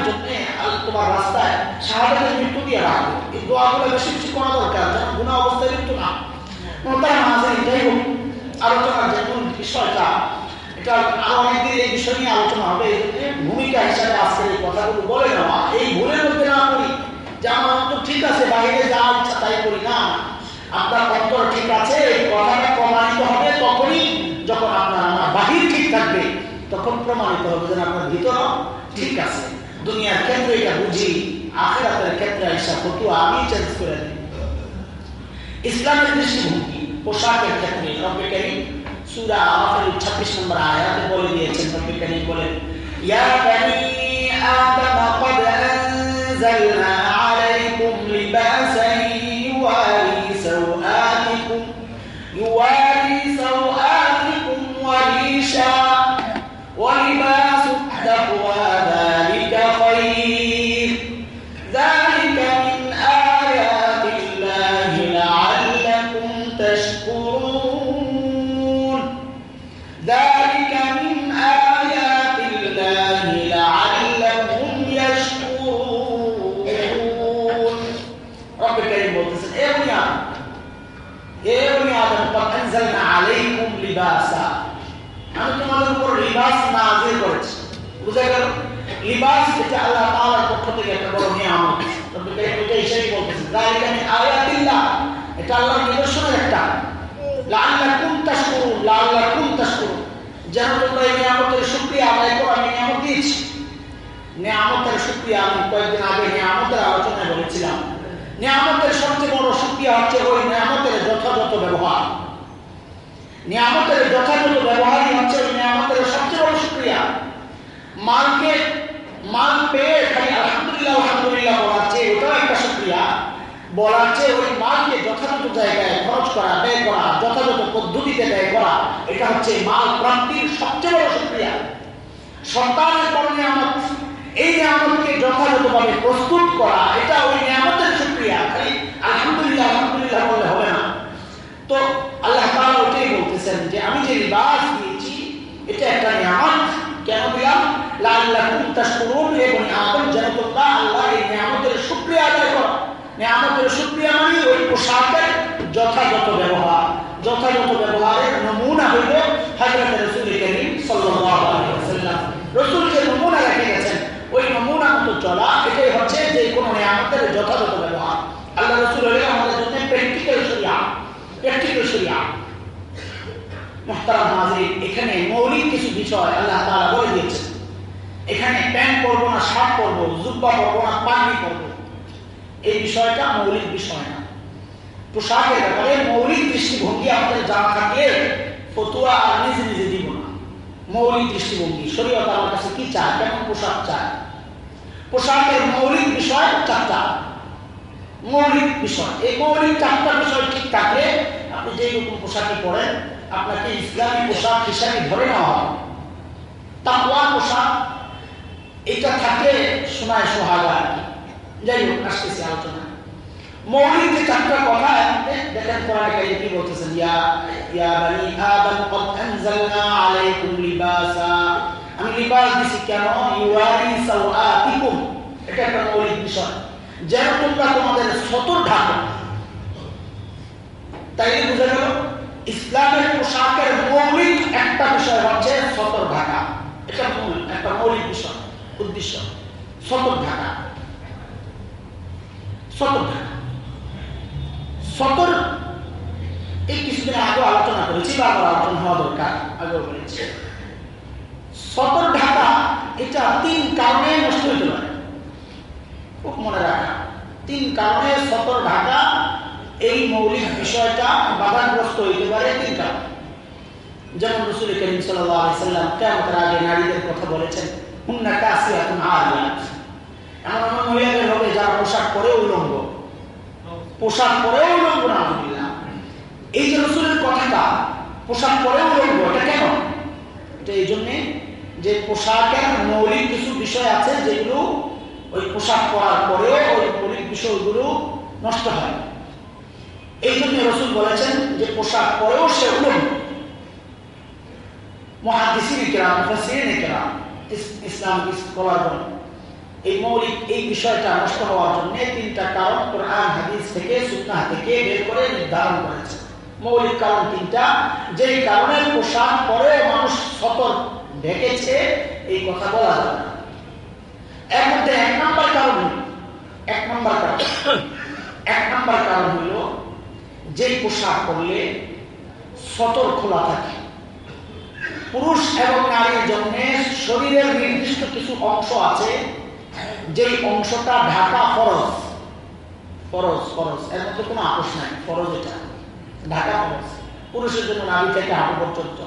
তোমার রাস্তায় শাহাদাতের মৃত্যু দিয়ে রাখব এই দোয়াগুলো বেশি কিছু করা দরকার, যেন গুণ অবস্থায় মৃত্যু না। তার মাঝে যাই হোক, আলোচনার যে মূল বিষয়টা, এটা আরও অনেকদিন এই বিষয় নিয়ে আলোচনা হবে। ভূমিকা হিসাবে আজকের এই কথাগুলো বলে নেওয়া। এই ভুলের মধ্যে না করি যে আমার অন্তর ঠিক আছে, বাইরে যা ইচ্ছা তাই করি না। আপনার অন্তর ঠিক আছে, এই কথাটা প্রমাণিত হবে তখনই যখন আপনার আমার বাহির ঠিক থাকবে, তখন প্রমাণিত হবে যে আপনার ভিতর ঠিক আছে। দুনিয়ার ক্ষেত্রে এটা বুঝি আখেরাতের ক্ষেত্রে এসা ফতুয়া আমি চেঞ্জ করে দিই ইসলামের দৃষ্টিভঙ্গি পোশাকের ক্ষেত্রে রব্বে করিম সূরা আরাফের 26 নম্বর আয়াতে বলে দিয়েছেন রব্বে করিম বলেন ইয়া বানি আদম قد أنزلنا عليكم لباسا يواري سوآتكم يواري سوآتكم وريشا আলাইকুম লিবাসা। আমি তোমাদের উপর লিবাস নাযিল করেছি। বুঝা গেল? লিবাস এটা আল্লাহ তাআলার পক্ষ থেকে একটা বড় নিয়ামত। তবে এটা এসেই বলতেছে। যালিকা মিন আয়াতিল্লাহ। এটা আল্লাহর নিদর্শনের একটা। লাআল্লাকুম তাশকুরুন লাআল্লাকুম তাশকুরুন। যেন তোমরা এই নিয়ামতের শুকরিয়া আদায় করো, আমি নিয়ামত দিয়েছি। নিয়ামতের শুকরিয়া আমি কয়েকদিন আগে নিয়ামতের আলোচনায় বলেছিলাম। নিয়ামতের সবচেয়ে বড় শুকরিয়া হচ্ছে ওই নিয়ামতের যথাযথ ব্যবহার। নিয়ামতের যথাযথ ব্যবহারই হচ্ছে নিয়ামতের সবচেয়ে বড় শুক্রিয়া। মালকে, মাল পেয়ে খালি আলহামদুলিল্লাহ আলহামদুলিল্লাহ বলার চেয়ে ওটাও একটা শুক্রিয়া। বলার চেয়ে ওই মালকে যথাযথ জায়গায় খরচ করা, ব্যয় করা, যথাযথ পদ্ধতিতে ব্যয় করা, এটা হচ্ছে মাল প্রাপ্তির সবচেয়ে বড় শুক্রিয়া। সন্তানের বড় নিয়ামত, এই নিয়ামতকে যথাযথভাবে প্রস্তুত করা, এটা ওই নিয়ামতের শুক্রিয়া। খালি আলহামদুলিল্লাহ আলহামদুলিল্লাহ বললে হবে না। তো ওটাই যে আমি যে লিবাস দিয়েছি, এটা একটা নিয়ামত। কেন দিলাম? লাআল্লাকুম তাশকুরুন এ বনি আদম, যেন তোমরা আল্লাহ এই নিয়ামতের আদায় নিয়ামতের মানে ওই পোশাকের যথাযথ ব্যবহার। যথাযথ ব্যবহারের নমুনা হইল হযরত রাসূল করিম সাল্লাল্লাহু আলাইহি ওয়াসাল্লাম। যে নমুনা রেখে গেছেন, ওই নমুনা মতো চলা, এটাই হচ্ছে যে কোনো নিয়ামতের যথাযথ ব্যবহার। আল্লাহ রাসূল আমাদের মুহতারাম হাজির এখানে মৌলিক কিছু বিষয় আল্লাহ তাআলা বলে দিয়েছেন। এখানে প্যান্ট পরবো না, শার্ট পরবো, জুব্বা পরবো না, পাগড়ি পরবো। এই বিষয়টা মৌলিক বিষয় না। পোশাকের ব্যাপারে মৌলিক দৃষ্টিভঙ্গি আমাদের জানা থাকলে ফতুয়া আর নিজে নিজে দিব না। মৌলিক দৃষ্টিভঙ্গি, শরীয়ত আমার কাছে কি চায়, কেমন পোশাক চায়? পোশাকের মৌলিক বিষয় চারটা। মৌলিক বিষয়, এই মৌলিক চারটা বিষয় ঠিক থাকলে আপনি যে রকম পোশাকই পরেন আপনাকে ইসলামী পোশাক হিসাবে ধরে নেওয়া হবে তাকুয়া পোশাক এটা থাকলে শোনায় সোহাগা আর কি যাই হোক আসতেছি আলোচনা মৌলিক যে চারটা কথা দেখেন কোরআনে কারিমে কি বলতেছেন ইয়া ইয়া বানি আদম কদ আনজালনা আলাইকুম লিবাসা আমি লিবাস দিছি কেন ইউয়ারি এটা একটা মৌলিক বিষয় যেন তোমরা তোমাদের সতর ঢাকো তাই বুঝা গেল ইসলামের পোশাকের মৌলিক একটা বিষয় হচ্ছে সতর ঢাকা। এটা মূল, একটা মৌলিক বিষয়, উদ্দেশ্য। সতর ঢাকা। সতর ঢাকা। সতর, এই কিছুদিন আগে আলোচনা করেছি বা আবার আলোচনা হওয়া দরকার, আগেও বলেছি। সতর ঢাকা, এটা তিন কারণে নষ্ট হতে পারে। খুব মনে রাখা। তিন কারণে সতর ঢাকা এই মৌলিক বিষয়টা বাধাগ্রস্ত হইতে পারে তিন কারণ যেমন রসুল করিম সাল্লাম কেমন আগে নারীদের কথা বলেছেন, হুন্না কাসিয়াতুন আলিয়াত এমন এমন মহিলাদের হবে যারা পোশাক পরে উলঙ্গ। পোশাক পরেও উলঙ্গ না এই যে রসুলের কথাটা, পোশাক পরেও উলঙ্গ, এটা কেন? এটা এই জন্যে যে পোশাকের মৌলিক কিছু বিষয় আছে যেগুলো ওই পোশাক পরার পরেও ওই মৌলিক বিষয়গুলো নষ্ট হয়। এই জন্য রসুল বলেছেন যে পোশাক পরেও সে স্কলারগণ, এই মৌলিক এই বিষয়টা হওয়ার জন্য তিনটা কারণ মৌলিক কারণ তিনটা কারণে পোশাক পরে মানুষ এই কথা বলা যাবে এর মধ্যে এক এক এক নম্বর কারণ হইল যেই পোশাক পরলে সতর খোলা থাকে। পুরুষ এবং নারীর জন্য শরীরের নির্দিষ্ট কিছু অংশ আছে, যেই অংশটা ঢাকা ফরজ। ফরজ ফরজ, এর মধ্যে কোনো আপোষ নাই, ফরজ এটা। ঢাকা ফরজ। পুরুষের জন্য নাভি থেকে হাঁটু পর্যন্ত,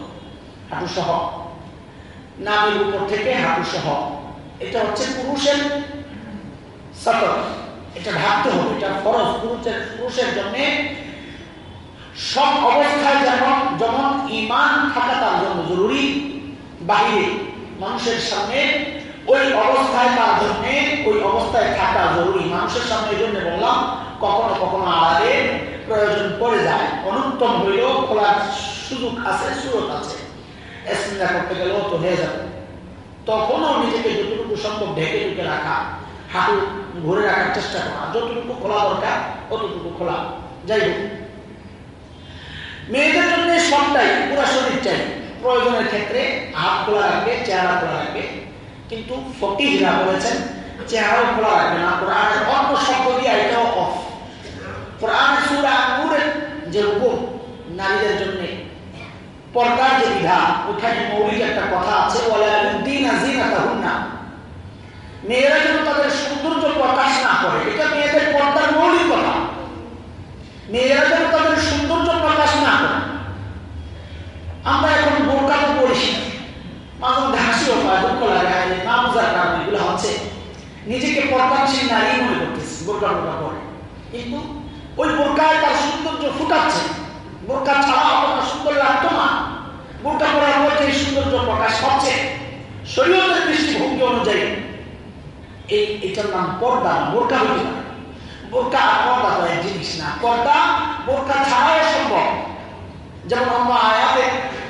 হাঁটু সহ। নাভির উপর থেকে হাঁটু সহ। এটা হচ্ছে পুরুষের সতর এটা ঢাকতে হবে, এটা ফরজ। পুরুষের পুরুষের জন্য সব অবস্থায় যেমন যেমন ইমান থাকা তার জন্য জরুরি, বাহিরে, মানুষের সামনে, ওই অবস্থায় তার জন্য, ওই অবস্থায় থাকা জরুরি। মানুষের সামনে জন্য বললাম, কখনো কখনো আড়ালে প্রয়োজন পড়ে যায়। অনুত্তম হইলেও খোলার সুযোগ আছে সুরত আছে। এসিন্দা করতে গেলেও তো হয়ে যাবে। তখনও নিজেকে যতটুকু সম্ভব ঢেকে ঢুকে রাখা, হাঁটু ঘুরে রাখার চেষ্টা করা, যতটুকু খোলা দরকার, ততটুকু খোলা। যাই হোক মেয়েদের জন্য সবটাই, পুরো শরীর চাই। প্রয়োজনের ক্ষেত্রে হাত খোলা রাখবে, চেহারা খোলা রাখবে। কিন্তু ফকিহরা বলেছেন, চেহারাও খোলা রাখবে না, কোরআনের অন্য শব্দ দিয়ে এটাও অফ কোরআনের সুরা নূরের যে হুকুম নারীদের জন্য পর্দার যে বিধান ওখানে মৌলিক একটা কথা আছে ওয়ালাউদ্দিন আজিনাতাহুন্না মেয়েরা যেন তাদের সৌন্দর্য প্রকাশ না করে, এটা মেয়েদের পর্দার মৌলিক কথা। মেয়েরা যেন তাদের সৌন্দর্য প্রকাশ না করে আমরা এখন বোরকা তো পড়িস মাঝে মধ্যে হাসিও পায়, দুঃখ লাগে না বোঝার কারণ এগুলো হচ্ছে নিজেকে পর্দাশীল নারী মনে করতেছে, বোরকা বোরকা পরে। কিন্তু ওই বোরকায় তার সৌন্দর্য ফুটাচ্ছে। বোরকা ছাড়া অতটা সুন্দর লাগতো না। বোরকা পরার মধ্যে এই সৌন্দর্য প্রকাশ হচ্ছে, শরীয়তের দৃষ্টিভঙ্গি অনুযায়ী, এই এটার নাম পর্দা, বোরকা হইতে পারে। বোরকা পর্দা এক জিনিস না। পর্দা, বোরকা ছাড়াও সম্ভব। যেমন অন্য আয়াতে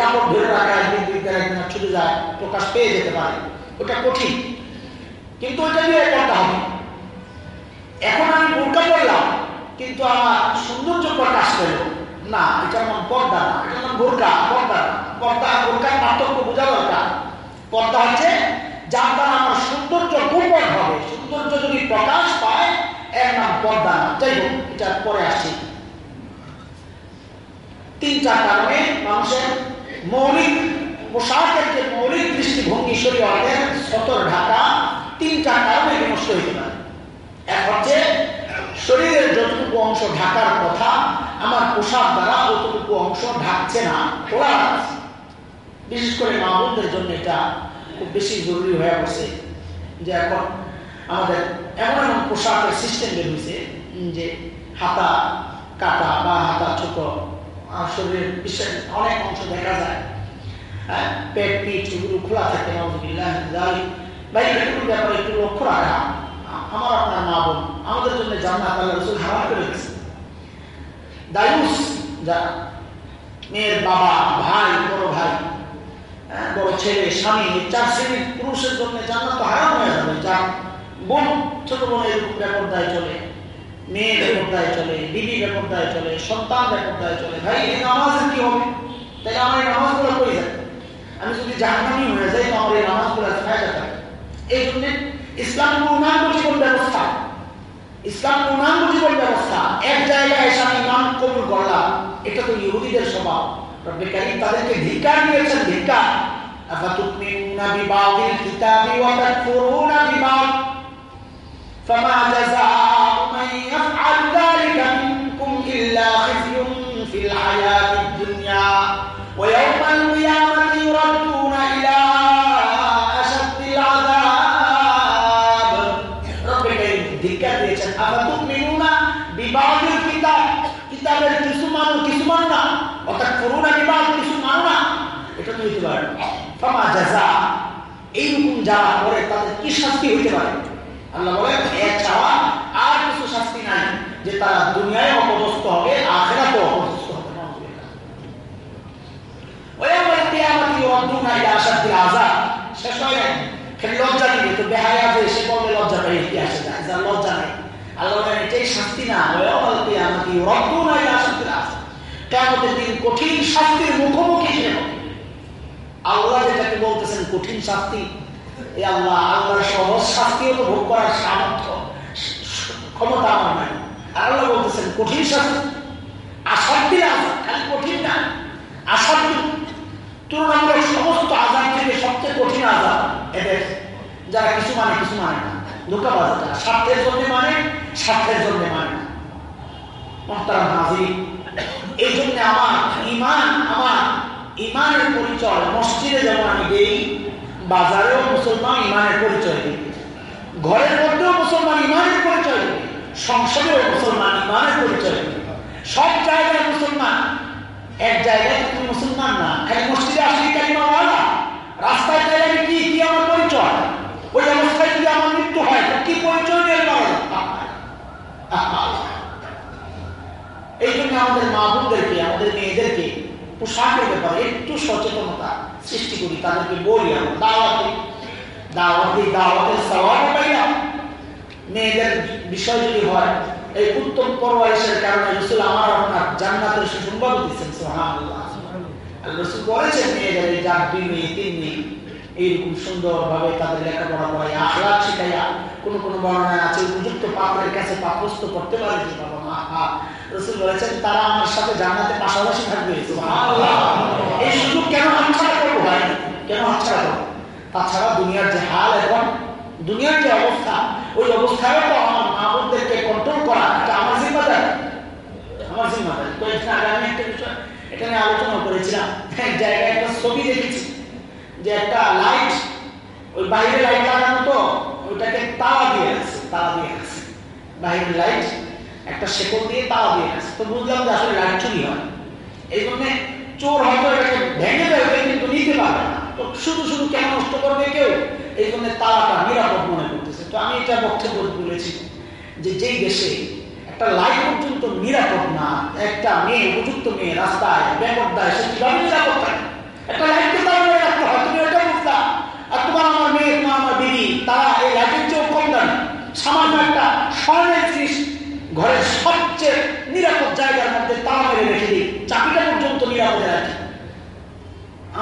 কাপড় ধরে রাখা একদিন দুই দিন একদিন ছুটে যায়, প্রকাশ পেয়ে যেতে পারে। ওটা কঠিন। কিন্তু ওইটা দিয়ে পর্দা হবে। এখন আমি বোরকা পড়লাম কিন্তু আমার সৌন্দর্য প্রকাশ পেল। না, এটার নাম পর্দা না, এটার নাম বোরকা, পর্দা। পর্দা বোরকার পার্থক্য বোঝা দরকার। পর্দা হচ্ছে যার দ্বারা আমার সৌন্দর্য গোপন হবে। সৌন্দর্য যদি প্রকাশ পায়, এর নাম পর্দা না। যাই হোক এটা পরে আসছি তিনটা কারণে মানুষের মৌলিক পোশাকের যে মৌলিক দৃষ্টিভঙ্গি শরীয়তের সতর ঢাকা, তিনটা কারণে বিনষ্ট হইতে পারে। এক হচ্ছে, শরীরের যতটুকু অংশ ঢাকার কথা, আমার পোশাক দ্বারা অতটুকু অংশ ঢাকছে না খোলা বিশেষ করে মা বোনদের জন্য এটা খুব বেশি জরুরি হয়ে পড়ছে যে এখন আমাদের এমন এমন পোশাকের সিস্টেম বের যে হাতা কাটা বা হাতা ছোট শরীরের বিশেষ অনেক অংশ দেখা যায়। হ্যাঁ, পেট পিঠ এগুলো খোলা থাকে এগুলোর ব্যাপারে একটু লক্ষ্য রাখা। আমার আপনার মা বোন আমাদের জন্য জান্নাত আল্লাহ রসুল হারাম করে দায়ুস যারা মেয়ের বাবা ভাই বড় ভাই হ্যাঁ, বড় ছেলে স্বামী চার শ্রেণির পুরুষের জন্য জান্নাত তো হারাম হয়ে যাবে। যার বোন ছোট বোন এরকম বেপরদায় চলে। মেয়ে বেপরদায় চলে বিবি বেপরদায় চলে সন্তান বেপরদায় চলে ভাই এই নামাজের কি হবে তাহলে আমার এই নামাজগুলো করে যাবে আমি যদি জাহান্নামি হয়ে যাই তো আমার এই নামাজগুলো ফায়দা থাকে এই জন্য ইসলাম পূর্ণাঙ্গ জীবন ব্যবস্থা ইসলাম পূর্ণাঙ্গ জীবন ব্যবস্থা এক জায়গায় এসে আমি ইমান কবুল করলাম এটা তো ইহুদিদের স্বভাব রব্বে কারীম তাদেরকে ধিক্কার দিয়েছেন ধিক্কার আফাতুমিনুনা বিবাদিল কিতাবি ওয়া তাকফুরুনা বিবাদ فما جزاء من يفعل ذلك منكم إلا خزي في الحياة الدنيا ويوم القيامة يردون إلى أشد العذاب رب العالمين ধিক্কার দিয়েছেন আফাতুমিনুনা বিবাদিল কিতাব কিতাবের কিছু মানু কিছু মান না অর্থাৎ করুণা বিবাদ কিছু মানো না এটা তো হইতে পারে ফামা জাযা এইরকম যারা করে তাদের কি শাস্তি হইতে পারে আল্লাহ বলেন এক ছাড়া আর কিছু শাস্তি নাই যে তারা দুনিয়ায় অপদস্থ হবে, আখেরাতেও অপদস্থ তো আল্লাহ না। দিন কঠিন শাস্তির আল্লাহ বলতেছেন কঠিন শাস্তি, এ আল্লাহ সহজ শাস্তিও তো ভোগ করার সামর্থ্য। ক্ষমতা আমার নাই। আর আল্লাহ বলতেছেন, কঠিন শাস্তি আসাদ্দি আজাদ, খালি কঠিন না। আসাদ্দি তুলনামূলক সমস্ত আজাদ থেকে সবচেয়ে কঠিন আজাদ এদের। যারা কিছু মানে কিছু মানে না। ধোকাবাজ যারা স্বার্থের জন্য মানে স্বার্থের জন্য মানে না। মহতারাম হাজির এই জন্য আমার ইমান, আমার ইমানের পরিচয় মসজিদে যেমন আমি দেই, বাজারেও মুসলমান ইমানের পরিচয় দিই। ঘরের মধ্যেও মুসলমান ইমানের পরিচয় দিই। সংসদেও মুসলমান ইমানের পরিচয়। সব জায়গায় মুসলমান। এক জায়গায় তুমি মুসলমান না। খালি মসজিদে আসলি কালিমাওয়ালা রাস্তায় আমি কি কি আমার পরিচয়? ওই অবস্থায় যদি আমার মৃত্যু হয় কি পরিচয় নিয়ে এই জন্য আমাদের মা বোনদেরকে আমাদের মেয়েদেরকে পোশাকের ব্যাপারে একটু সচেতনতা সৃষ্টি করি। তাদেরকে বলি আমরা, দাওয়াতে দাওয়াতে দাওয়াতের সওয়াব পাইলাম মেয়েদের বিষয় যদি হয়, এই উত্তম পরওয়ারিশের কারণে রসুল আমার আপনার জান্নাতের সুসংবাদ দিচ্ছেন রসুল বলেছেন, মেয়েদের এই যার দুই মেয়ে তিন মেয়ে এইরকম সুন্দরভাবে তাদের লেখাপড়া করাই আখলাক শিখাইয়া কোন কোন আছে, উপযুক্ত কাছে পাত্রস্থ করতে পারে বাবা মা। রসুল বলেছেন, তারা আমার সাথে জান্নাতে পাশাপাশি থাকবে। এই সুযোগ কেন করব ভাই? কেন হাতছাড়া করব? তাছাড়া দুনিয়ার যে হাল এখন দুনিয়ার যে অবস্থা, ওই অবস্থায় তো আমার মা বোনদেরকে কন্ট্রোল করা, এটা আমার জিম্মাদার। আমার জিম্মাদার। কয়েকদিন আগে আমি একটা বিষয়, এটা নিয়ে আলোচনা করেছিলাম। এক জায়গায় একটা ছবি দেখেছি, যে একটা লাইট ওই বাইরে লাইট লাগানো তো, ওইটাকে তালা দিয়ে আছে তালা দিয়ে আছে বাইরের লাইট একটা শেকল দিয়ে তালা দিয়ে আছে তো বুঝলাম যে আসলে লাইট চুরি হয়। এই জন্য চোর হয়তো এটাকে ভেঙে দেবে, কিন্তু নিতে পারবে না। তো শুধু শুধু কেন নষ্ট করবে কেউ? এই জন্য তালাটা নিরাপদ মনে করতেছে। তো আমি এটা বক্তব্য বলেছি যে যেই দেশে একটা লাইট পর্যন্ত নিরাপদ না, একটা মেয়ে, উপযুক্ত মেয়ে রাস্তায় সে কীভাবে নিরাপদ থাকে? একটা তারা মনে রাখতে হয়, তুমি বুঝলা। আর তোমার আমার মেয়ে, তোমার আমার বিবি তারা এই লাইটের চেয়েও কম দামি। সামান্য একটা স্বর্ণের জিনিস ঘরের সবচেয়ে নিরাপদ জায়গার মধ্যে তালা মেরে রেখে দিই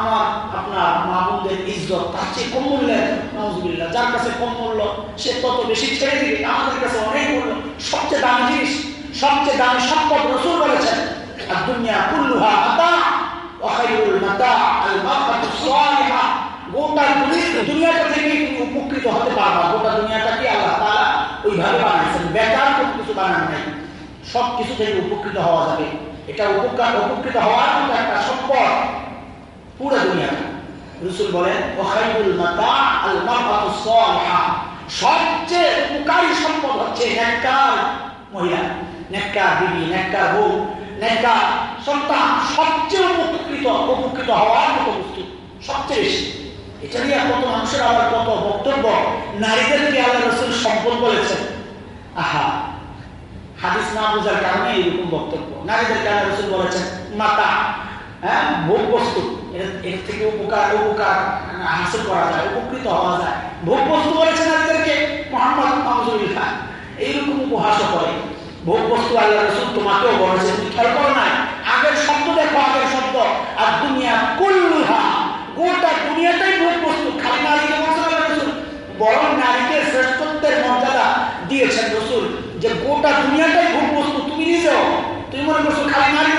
আমার আপনার মা বোনদের ইজ্জত, তার চেয়ে কম মূল্যের যার কাছে কম মূল্য, সে তত বেশি ছেড়ে দিবে। আমাদের কাছে অনেক মূল্য। সবচেয়ে দামি জিনিস, সবচেয়ে দামি সম্পদ রসুল বলেছেন আর দুনিয়া কুল্লুহা মাতা ওয়াখাইরুল মাতা আল মাকাতু সালিহা। গোটা দুনিয়াটা থেকে তুমি উপকৃত হতে পারবা। গোটা দুনিয়াটাকে আল্লাহ তাআলা ওইভাবে বানাইছেন? বেকার কোনো কিছু বানান নাই। সব কিছু থেকে উপকৃত হওয়া যাবে। এটা উপকার উপকৃত হওয়ার একটা সম্পদ পুরো দুনিয়াটা রসুল বলেন ওয়াখাইরুল মাতা আল মারআতু সালিহা। সবচেয়ে উপকারী সম্পদ হচ্ছে নেককার মহিলা। নেককার বিবি, নেককার বউ, নেককার সন্তান সবচেয়ে উপকৃত উপকৃত হওয়ার মতো বস্তু, সবচেয়ে বেশি। এটা নিয়ে কত মানুষের আবার কত বক্তব্য। নারীদেরকে আল্লাহ রসুল সম্পদ বলেছেন। আহা, হাদিস না বোঝার কারণে এরকম বক্তব্য। নারীদেরকে আল্লাহ রসুল বলেছেন, মাতা হ্যাঁ ভোগ বস্তু এর থেকে উপকার উপকার, হাসিল করা যায়, উপকৃত হওয়া যায়। ভোগ বস্তু বলেছে নারীদেরকে মোহাম্মদ খান এইরকম উপহাসও করে। ভোগ বস্তু আল্লাহ রসুল তোমাকেও বলেছে তুমি খেয়াল করো না আগের শব্দ দেখো, আগের শব্দ। আর দুনিয়া কুল্লুহা, গোটা দুনিয়াটাই ভোগ বস্তু। খালি নারীকে বলছেন আল্লাহ রসুল। বরং নারীকে শ্রেষ্ঠত্বের মর্যাদা দিয়েছেন রসুল। যে গোটা দুনিয়াটাই ভোগ বস্তু, তুমি নিজেও। তুমি মনে করছ খালি নারী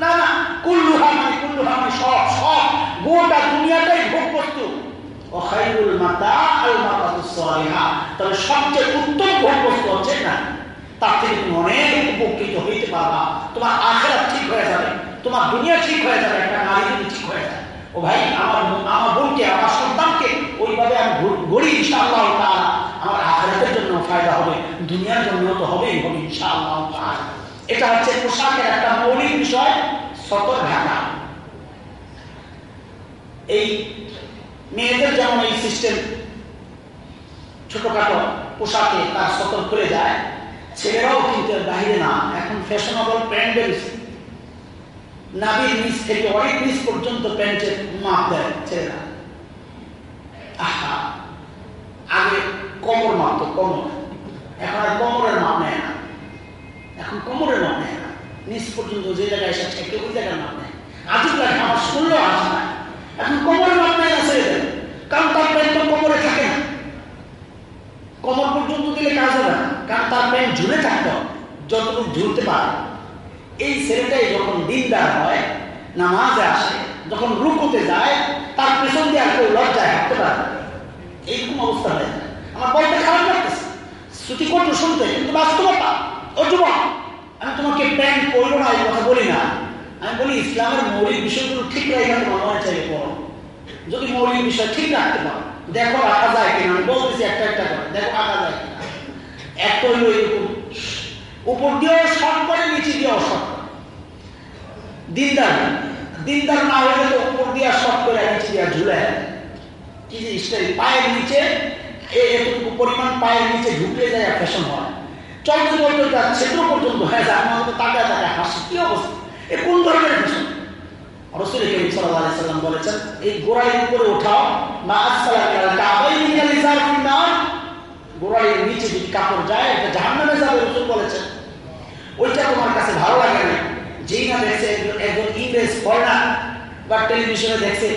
না না কুল্লুহা মানে কুল্লুহা মানে সব সব গোটা দুনিয়াটাই ভোগ বস্তু। অখাইরুল মাতা আল মাতাতুস সালিহা। তবে সবচেয়ে উত্তম ভোগ বস্তু হচ্ছে না তার থেকে তুমি অনেক উপকৃত হইতে পারবা। তোমার আখেরাত ঠিক হয়ে যাবে। তোমার দুনিয়া ঠিক হয়ে যাবে। একটা নারী যদি ঠিক হয়ে যায়। ও ভাই, আমার আমার বোনকে, আমার সন্তানকে ওইভাবে আমি গড়ি ইনশাআল্লাহ তাআলা। আমার আখেরাতের জন্য ফায়দা হবে। দুনিয়ার জন্য তো হবেই হবে ইনশাআল্লাহ তাআলা। এটা হচ্ছে পোশাকের একটা মৌলিক বিষয় সতর ঢাকা এই মেয়েদের যেমন এই সিস্টেম ছোটখাটো পোশাকে তার সতর খুলে যায়, ছেলেরাও কিন্তু বাহিরে না। এখন ফ্যাশনেবল প্যান্ট বেরিয়েছে নাবির নিচ থেকে অনেক নিচ পর্যন্ত প্যান্টের মাপ দেয় ছেলেরা। আহা! আগে কোমর মাপত, কোমর। এখন আর কোমরের মাপ নেয় না। এখন কোমরের মাপ নেয় না। নিচ পর্যন্ত যে জায়গায় এসে থেকে ওই জায়গার মাপ নেয়। আজব আমার শুনলেও আসে না এখন কোমরের নেয় না কারণ তার প্যান্ট তো কোমরে থাকে না। কোমর পর্যন্ত দিলে কাজ হবে না। কারণ তার প্যান্ট ঝুলে থাকতে হবে। যতটুকু ঝুলতে পারে। এই ছেলেটাই যখন দিনদার হয়, নামাজে আসে, যখন রুকুতে যায়, তার পেছন দিয়ে আর কেউ লজ্জায় হাঁটতে পারে এইরকম অবস্থা হয়ে। আমার বলতে খারাপ লাগতেছে শ্রুতি করতো শুনতে, কিন্তু বাস্তবতা, ও যুবক, আমি তোমাকে প্যান্ট পরবো না, এই কথা বলি না। আমি বলি, ইসলামের মৌলিক বিষয়গুলো ঠিক রেখে তোমার মনে চাইলে পড়ো। যদি মৌলিক বিষয় ঠিক রাখতে পারো, দেখো রাখা যায় কিনা, আমি বলতেছি একটা একটা করে, দেখো রাখা যায় কিনা। একটা হইল এরকম, উপর দিয়েও শর্ট করে, নিচে শর্ট করে। দিনদার দিনদার না হলে তো উপর দিয়ে শর্ট করে নিচে দিয়ে ঝুলে। কি জিনিসটা পায়ের নিচে এতটুকু পরিমাণ পায়ের নিচে ঢুকলে যায় ফ্যাশন হয়। চলতে চলতে যা ছেত্র পর্যন্ত হয়ে যায়, আমার মতো তাকায় তাকায় হাসি কি অবস্থা? এ কোন ধরনের ফ্যাশন রসুল বলেছেন, এই গোড়ালির উপরে ওঠাও ফিন নার। নিচে যদি কাপড় যায়, এটা জাহান্নামে যাবে, রসুল বলেছেন। ওইটা তোমার কাছে ভালো লাগে না। যেই না দেখছে, একজন ইংরেজ ফরেনার বা টেলিভিশনে দেখছে,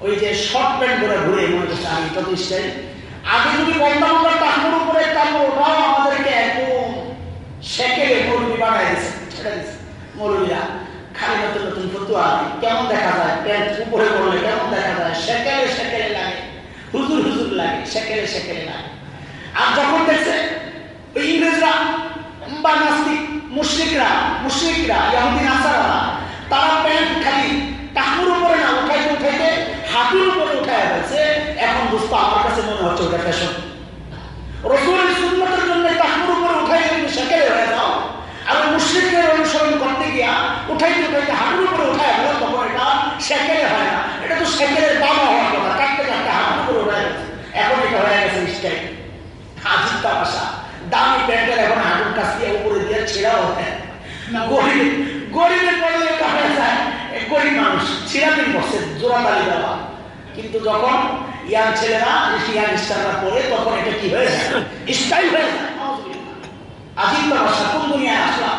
ওই যে শর্ট প্যান্ট পরে ঘুরে, মনে করছে আমি স্টাইল আগে যদি বন্ধ আমরা টাকুর উপরে কাপড় ওঠাও আমাদেরকে একদম সেকেলে মৌলবি বানাই দিচ্ছে ছেড়ে কেমন দেখা যায়? উপরে কেমন দেখা যায়? সেকেলে সেকেলে লাগে। হুজুর হুজুর লাগে। সেকেলে আর যখন দেখছে ওই ইংরেজরা তারা প্যান্ট খালি টাকুর উপরে না উঠাইতে উঠাইতে হাঁটুর উপরে উঠায় ফেলছে। এখন দোস্ত, আমার কাছে মনে হচ্ছে ওটা ফ্যাশন রসুলের সুন্নতের জন্য টাকুর উপরে উঠাই যদি সেকেলে হয়ে যাও। অনুসরণ করতে গিয়া উঠাইতে উঠাইতে হাঁটুর উপরে উঠায় ফেলো তখন এটা সেকেলে হয় না। এটা তো সেকেলের বাবা হওয়ার কথা, কাটতে কাটতে হাঁটুর উপরে উঠায় এখন এটা হয়ে গেছে স্টাইল হাজির তামাশা। দামি প্যান্টের এখন হাঁটুর কাছ দিয়ে উপরে দিয়ে ছেঁড়াও হয়। না, গরিব, গরিবের পড়লে এটা হয়ে যায়। গরিব মানুষ ছিড়াপিন বসে জোড়া তালি দেওয়া। কিন্তু যখন ইয়াং ছেলেরা ইয়াং স্টাররা পড়ে, তখন এটা কি হয়ে যায়? স্টাইল হয়ে যায়। আজিব তামাশা কোন দুনিয়ায় আসলাম?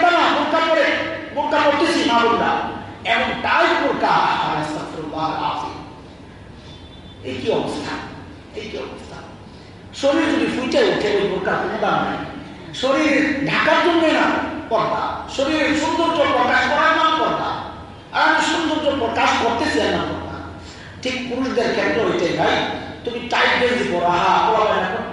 বোরকা পড়তেছি মা বোনরা এমন টাইট বোরকা এই কি অবস্থা? এই কি অবস্থা? শরীর যদি ফুটে ওঠে, ওই বোরকার কোনো দাম নাই। শরীর ঢাকার জন্য না, পর্দা। শরীরের সৌন্দর্য প্রকাশ করার নাম পর্দা। আর আমি সৌন্দর্য প্রকাশ করতেছি আর না পর্দা। ঠিক পুরুষদের ক্ষেত্রে ওইটাই ভাই। তুমি টাইট গেঞ্জি পরো হা পড়াবে এখন।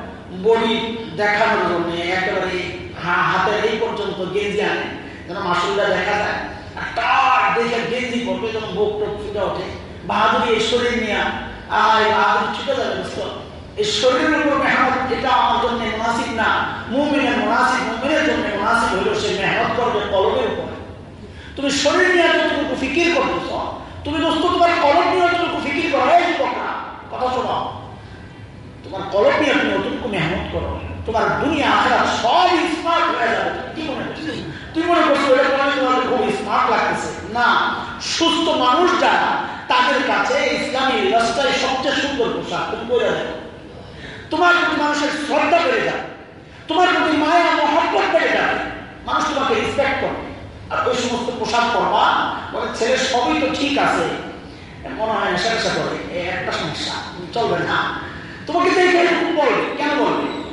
বডি দেখানোর জন্য একেবারে হাতের এই পর্যন্ত গেঞ্জি আনে। যেন দেখা যায় আর দেখে গেঞ্জি পরবে যেন বুক টোক ফুটে ওঠে। বাহাদুরি এই শরীর আয় যাবে এই শরীরের আমার জন্য না। জন্য মেহনত করবে তুমি শরীর নিয়ে ফিকির তুমি দোস্ত, তোমার কলম নিয়ে যতটুকু ফিকির করো কথা তোমার নিয়ে তুমি অতটুকু মেহনত করো। তোমার দুনিয়া আখেরা সব স্মার্ট হয়ে যাবে। কি মনে তুই মনে করছ এটা তোমার তোমার খুব স্মার্ট লাগতেছে? না, সুস্থ মানুষ যারা, তাদের কাছে ইসলামী রাস্তায় সবচেয়ে সুন্দর পোশাক। তুমি করে দেখো তোমার প্রতি মানুষের শ্রদ্ধা বেড়ে যাবে। তোমার প্রতি মায়া, মহব্বত বেড়ে যাবে। মানুষ তোমাকে রেসপেক্ট করবে। আর ওই সমস্ত পোশাক পরবা, বলে ছেলে সবই তো ঠিক আছে। মনে হয় নেশা নেশা করে একটা সমস্যা। চলবে না। তোমাকে দেখে এরকম বলবে। কেন বলবে?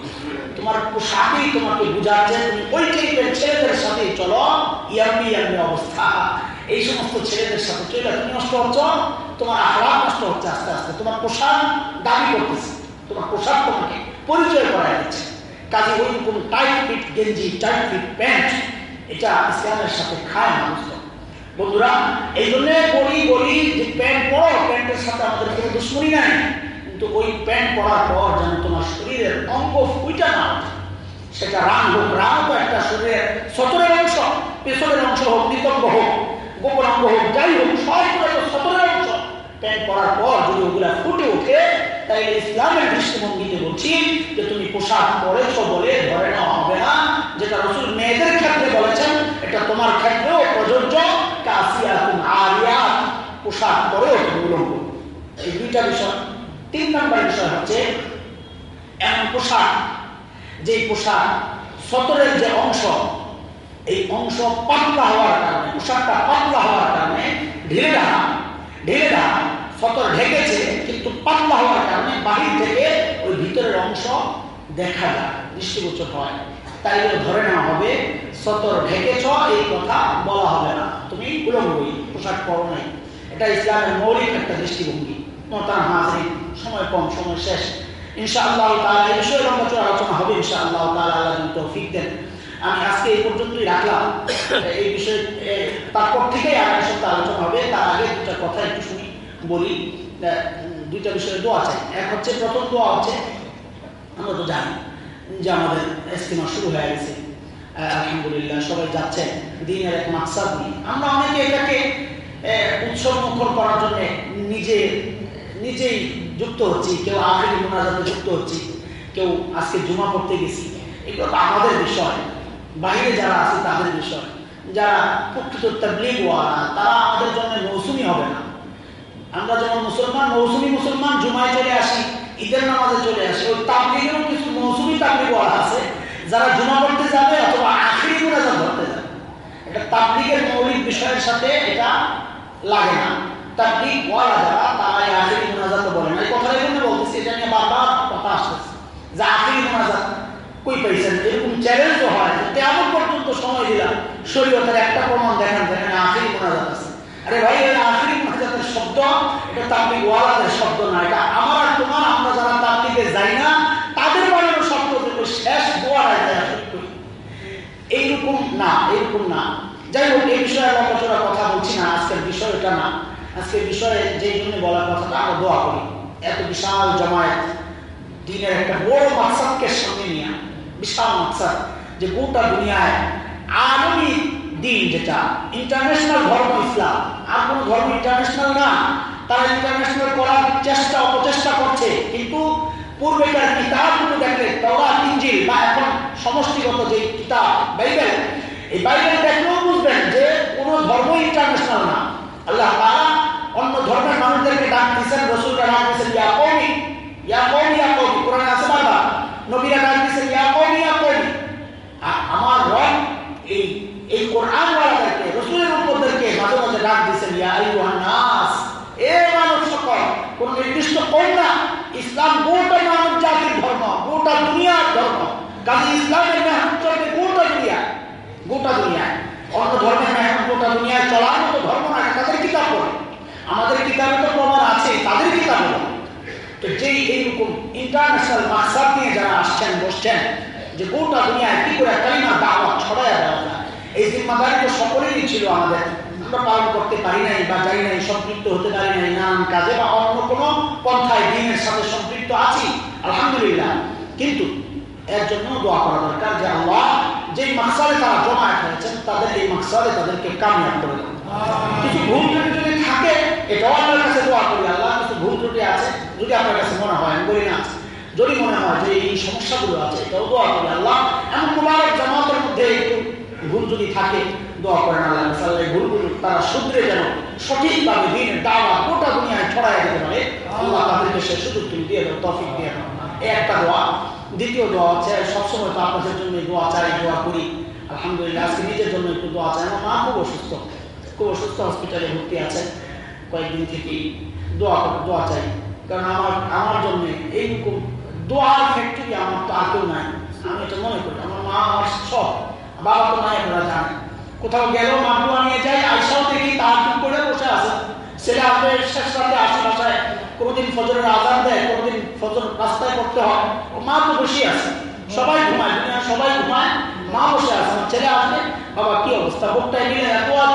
তোমার পোশাকই তোমাকে বুঝাচ্ছে তুমি ওই টাইপের ছেলেদের সাথে চলো ইয়ামি ইয়ামি অবস্থা। এই সমস্ত ছেলেদের সাথে চলে তুমি নষ্ট হচ্ছ, তোমার আহ্লাদ নষ্ট হচ্ছে আস্তে আস্তে। তোমার পোশাক দাবি করতেছে, তোমার পোশাক তোমাকে পরিচয় করাই দিচ্ছে। কাজে ওই রকম টাইট ফিট গেঞ্জি টাইট ফিট প্যান্ট, এটা ইসলামের সাথে খায় বুঝলো বন্ধুরা, এই জন্য বলি বলি যে প্যান্ট পরো, প্যান্টের সাথে আমাদের কোনো দুশ্মনী নাই। কিন্তু ওই প্যান্ট পরার পর যেন তোমার শরীরের অঙ্গ ফুইটা না সেটা রাং হোক রাং তো একটা শরীরের সতরের অংশ পেছনের অংশ হোক, নিতম্ব হোক, গোপন অঙ্গ হোক, যাই হোক সবগুলো তো সতরের অংশ। প্যান্ট পরার পর যদি ওগুলা ফুটে ওঠে তাই ইসলামের দৃষ্টিভঙ্গিতে বলছি যে তুমি পোশাক পরেছ বলে ধরে নেওয়া হবে না। যেটা রসুল মেয়েদের ক্ষেত্রে বলেছেন, এটা তোমার ক্ষেত্রেও প্রযোজ্য। কাসিয়াতুন আরিয়াত পোশাক পরেও তুমি এই দুইটা বিষয় তিন নম্বর বিষয় হচ্ছে, এমন পোশাক যে পোশাক সতরের যে অংশ, এই অংশ পাতলা হওয়ার কারণে, পোশাকটা পাতলা হওয়ার কারণে ঢিলে ঢাকা ঢিলে ঢাকা সতর ঢেকেছে, কিন্তু পাতলা হওয়ার কারণে বাহির থেকে ওই ভিতরের অংশ দেখা যায়, দৃষ্টিগোচর হয়। তাই ধরে নেওয়া হবে, সতর ঢেকেছ, এই কথা বলা হবে না। তুমি উলঙ্গই, পোশাক পরো নাই। এটা ইসলামের মৌলিক একটা দৃষ্টিভঙ্গি। সময় কম, সময় শেষ। ইনশাআল্লাহ এই বিষয়ে লম্বা আলোচনা হবে, ইনশাআল্লাহ আল্লাহ তৌফিক দেন। আমি আজকে এই পর্যন্তই রাখলাম। এই বিষয়ে তারপর থেকেই আগামী সপ্তাহে আলোচনা হবে। তার আগে দুটা কথা একটু শুনি, বলি। দুইটা বিষয়ে দোয়া চাই। এক হচ্ছে, প্রথম দোয়া হচ্ছে, আমরা তো জানি যে আমাদের ইস্তেমা শুরু হয়ে গেছে। আলহামদুলিল্লাহ, সবাই যাচ্ছে। দিনের এক মাকসাদ নিয়ে। আমরা অনেকে এটাকে উৎসব মুখর করার জন্য নিজে নিজেই যুক্ত হচ্ছি, কেউ আখেরি মোনাজাতে যুক্ত হচ্ছি, কেউ আজকে জুমা পড়তে গেছি। এগুলো তো আমাদের বিষয়। বাইরে যারা আছে, তাদের বিষয়। যারা প্রকৃত তাবলিগ ওয়ালা, তারা আমাদের জন্য মৌসুমি হবে না। আমরা যেমন মুসলমান, মৌসুমি মুসলমান, জুমায় চলে আসি, ঈদের নামাজে চলে আসি, ওই তাবলিগেরও কিছু মৌসুমি তাবলিগ ওয়ালা আছে, যারা জুমা পড়তে যাবে অথবা আখেরি মোনাজাত ধরতে যাবে। এটা তাবলিগের মৌলিক বিষয়ের সাথে এটা লাগে না। তাবলিগ ওয়ালা যারা, তারা আখেরি মোনাজাত বলে না। এই কথাটা এখানে বলতেছি, এটা নিয়ে বারবার কথা আসতেছে। যে আখেরি মোনাজাত কই পাইছেন? এরকম চ্যালেঞ্জও হয় যে কেমন পর্যন্ত সময় দিলাম, শরীয়তের একটা প্রমাণ দেখান যেখানে আখেরি মোনাজাত আছে। আরে ভাই আখেরি মোনাজাতের শব্দ, এটা তাবলিগ ওয়ালাদের শব্দ না, এটা আমার আর তোমার, আমরা যারা তাবলিগে যাই না, তাদের বানানো শব্দ শেষ দোয়ারায় যায় এইরকম না এইরকম না। যাই হোক, এই বিষয়ে লম্বা কথা বলছি না, আজকের বিষয় এটা না। আজকের বিষয়ে যেই জন্য বলার কথাটা আমরা দোয়া করি। এত বিশাল জমায়েত দিনের একটা বড় মাকসাদকে সামনে নিয়ে বিশাল মাকসাদ যে গোটা দুনিয়ায় আগামী দিন যেটা ইন্টারন্যাশনাল ধর্ম ইসলাম। আর কোনো ধর্ম ইন্টারন্যাশনাল না। তারা ইন্টারন্যাশনাল করার চেষ্টা, অপচেষ্টা করছে। কিন্তু পূর্বেকার কিতাবগুলো দেখলে, তওরাত, ইনজিল বা এখন সমষ্টিগত যে কিতাব, বাইবেল, এই বাইবেল দেখলেও বুঝবেন যে কোনো ধর্ম ইন্টারন্যাশনাল না। আল্লাহ তাআলা অন্য ধর্মের মানুষদেরকে ডাক দিয়েছেন রসুলরা ডাক দিয়েছেন ইয়া কওমি ইয়া কওমি ইয়া কওমি কোরআনে আছে বারবার নবীরা ডাক দিয়েছেন ইয়া কওমি ইয়া কওমি আ- আমার রব এই এই কোরআন ওয়ালাদেরকে রসুলের উপরদেরকে মাঝে মাঝে ডাক দিয়েছেন ইয়া আইয়ুহান নাস এ মানব সকল কোন নির্দিষ্ট কম না ইসলাম গোটা মানব জাতির ধর্ম গোটা দুনিয়ার ধর্ম কাজে ইসলামের মেহনত চলবে গোটা দুনিয়া গোটা দুনিয়ায় অন্য ধর্মের মেহনত গোটা দুনিয়ায় চলার মতো ধর্ম না এটা তাদের কিতাব পড়ে আমাদের কিতাবে তো প্রমাণ আছে, তাদের কিতাব তো যেই এইরকম ইন্টারন্যাশনাল মাকসাদ নিয়ে যারা আসছেন, বসছেন, যে গোটা দুনিয়ায় কি করে কালিমা, দাওয়াত ছড়ায় দেওয়া যায়, এই জিম্মাদারি তো সকলেরই ছিল আমাদের। আমরা পালন করতে পারি নাই বা জানি নাই, সম্পৃক্ত হতে পারি নাই নানান কাজে বা অন্য কোনো পন্থায় দিনের সাথে সম্পৃক্ত আছি, আলহামদুলিল্লাহ। কিন্তু এর জন্য দোয়া করা দরকার যে আল্লাহ যেই মাকসাদে তারা জমা হয়েছেন, তাদের এই মাকসাদে তাদেরকে কামিয়াব করে দেন। কিছু ভুল যদি এটাও আল্লাহর কাছে দোয়া করি আল্লাহ কিছু ভুল ত্রুটি আছে, যদি আপনার কাছে মনে হয়, আমি বলি না। আছে। যদি মনে হয় যে এই সমস্যাগুলো আছে, এটাও দোয়া করি, আল্লাহ, এমন মুবারক জামাতের মধ্যে একটু ভুল যদি থাকে, দোয়া করেন আল্লাহ এই ভুলগুলো তারা শুধরে যেন সঠিকভাবে দিন দাওয়া গোটা দুনিয়ায় ছড়ায় দিতে পারে, আল্লাহ তাদেরকে সে সুযোগ তুমি দিয়ে দেন তফিক দিয়ে দেন একটা দোয়া। দ্বিতীয় দোয়া হচ্ছে, সবসময় তো আপনাদের জন্য দোয়া চাই দোয়া করি। আলহামদুলিল্লাহ, আজকে নিজের জন্য একটু দোয়া চাই। আমার মা খুব অসুস্থ খুব অসুস্থ হসপিটালে ভর্তি আছে। কয়েকদিন থেকেই দোয়া দোয়া চাই। কারণ আমার আমার এইরকম দোয়ার ফ্যাক্টরি আমার তো আর কেউ নাই। আমি এটা মনে করি, আমার মা, আমার সব। বাবা তো নাই জানেন। কোথাও নিয়ে যাই দেখি তার করে বসে শেষ রাতে আসে কোনোদিন ফজরের আজান দেয়, কোনোদিন ফজর রাস্তায় করতে হয়। মা তো বসে আছে। সবাই ঘুমায় সবাই ঘুমায়, মা বসে আছে। ছেলে আসবে, বাবা কি অবস্থা? মিলে এত আমার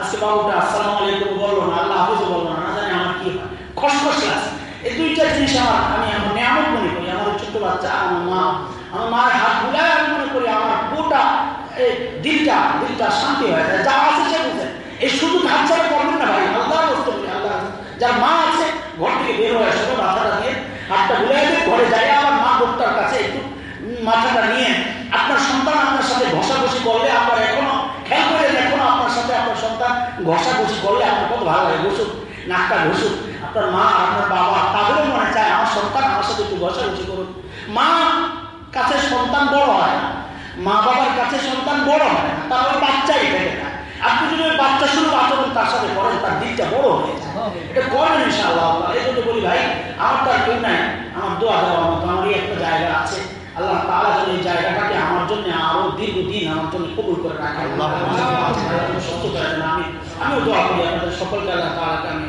আজকে বাবুটা আসসালামু আলাইকুম বলল না, আল্লাহ বলল না জানি আমার কি হয়। খসখস লাগছে এই দুইটা জিনিস আমার, আমি আমার মনে করি, আমার ছোট্ট বাচ্চা, আমার মা, আমার মায়ের হাত বুলায় আমি মনে করি আমার এই দিলটা দিলটা শান্তি হয়ে যায়, যা আছে সে বুঝে। এই শুধু হাত ছাড়া করবেন না ভাই, আল্লাহ বলতে পারি আল্লাহ যার মা আছে, ঘর থেকে বের হয়ে মাথাটা দিয়ে হাতটা দিয়ে ঘরে যায় আমার মা লোকটার কাছে একটু মাথাটা নিয়ে, আপনার সন্তান আপনার সাথে ঘষাঘষি করলে আপনার এখনও খেয়াল করে এখনও আপনার সাথে আপনার ঘষাঘষি করলে আপনার কত ভালো লাগে, ঘষুক, নাকটা ঘষুক। আপনার মা, আপনার বাবা, তাদেরও মনে চায়, আমার সন্তান আমার সাথে একটু ঘষাঘষি করুক। মা কাছে সন্তান বড় হয় না। মা বাবার কাছে সন্তান বড় হয় না, তার ওই বাচ্চাই থেকে যায় আপনি যদি বাচ্চা শুরু আচরণ তার সাথে করেন, তার দিকটা বড় হয়ে যায়। এটা করবেন ইনশাআল্লাহ। এই জন্য বলি ভাই, আমার তো আর কেউ নাই। আমার দোয়া দেওয়ার মতো আমারই একটা জায়গা আছে। আল্লাহ তারা যেন এই জায়গাটাকে আমার জন্য আরও দীর্ঘদিন আমার জন্য কবুল করে রাখে আল্লাহ সত্য করে আমি আমিও দোয়া করি আপনাদের সকলকে আল্লাহ তাআলাকে আমি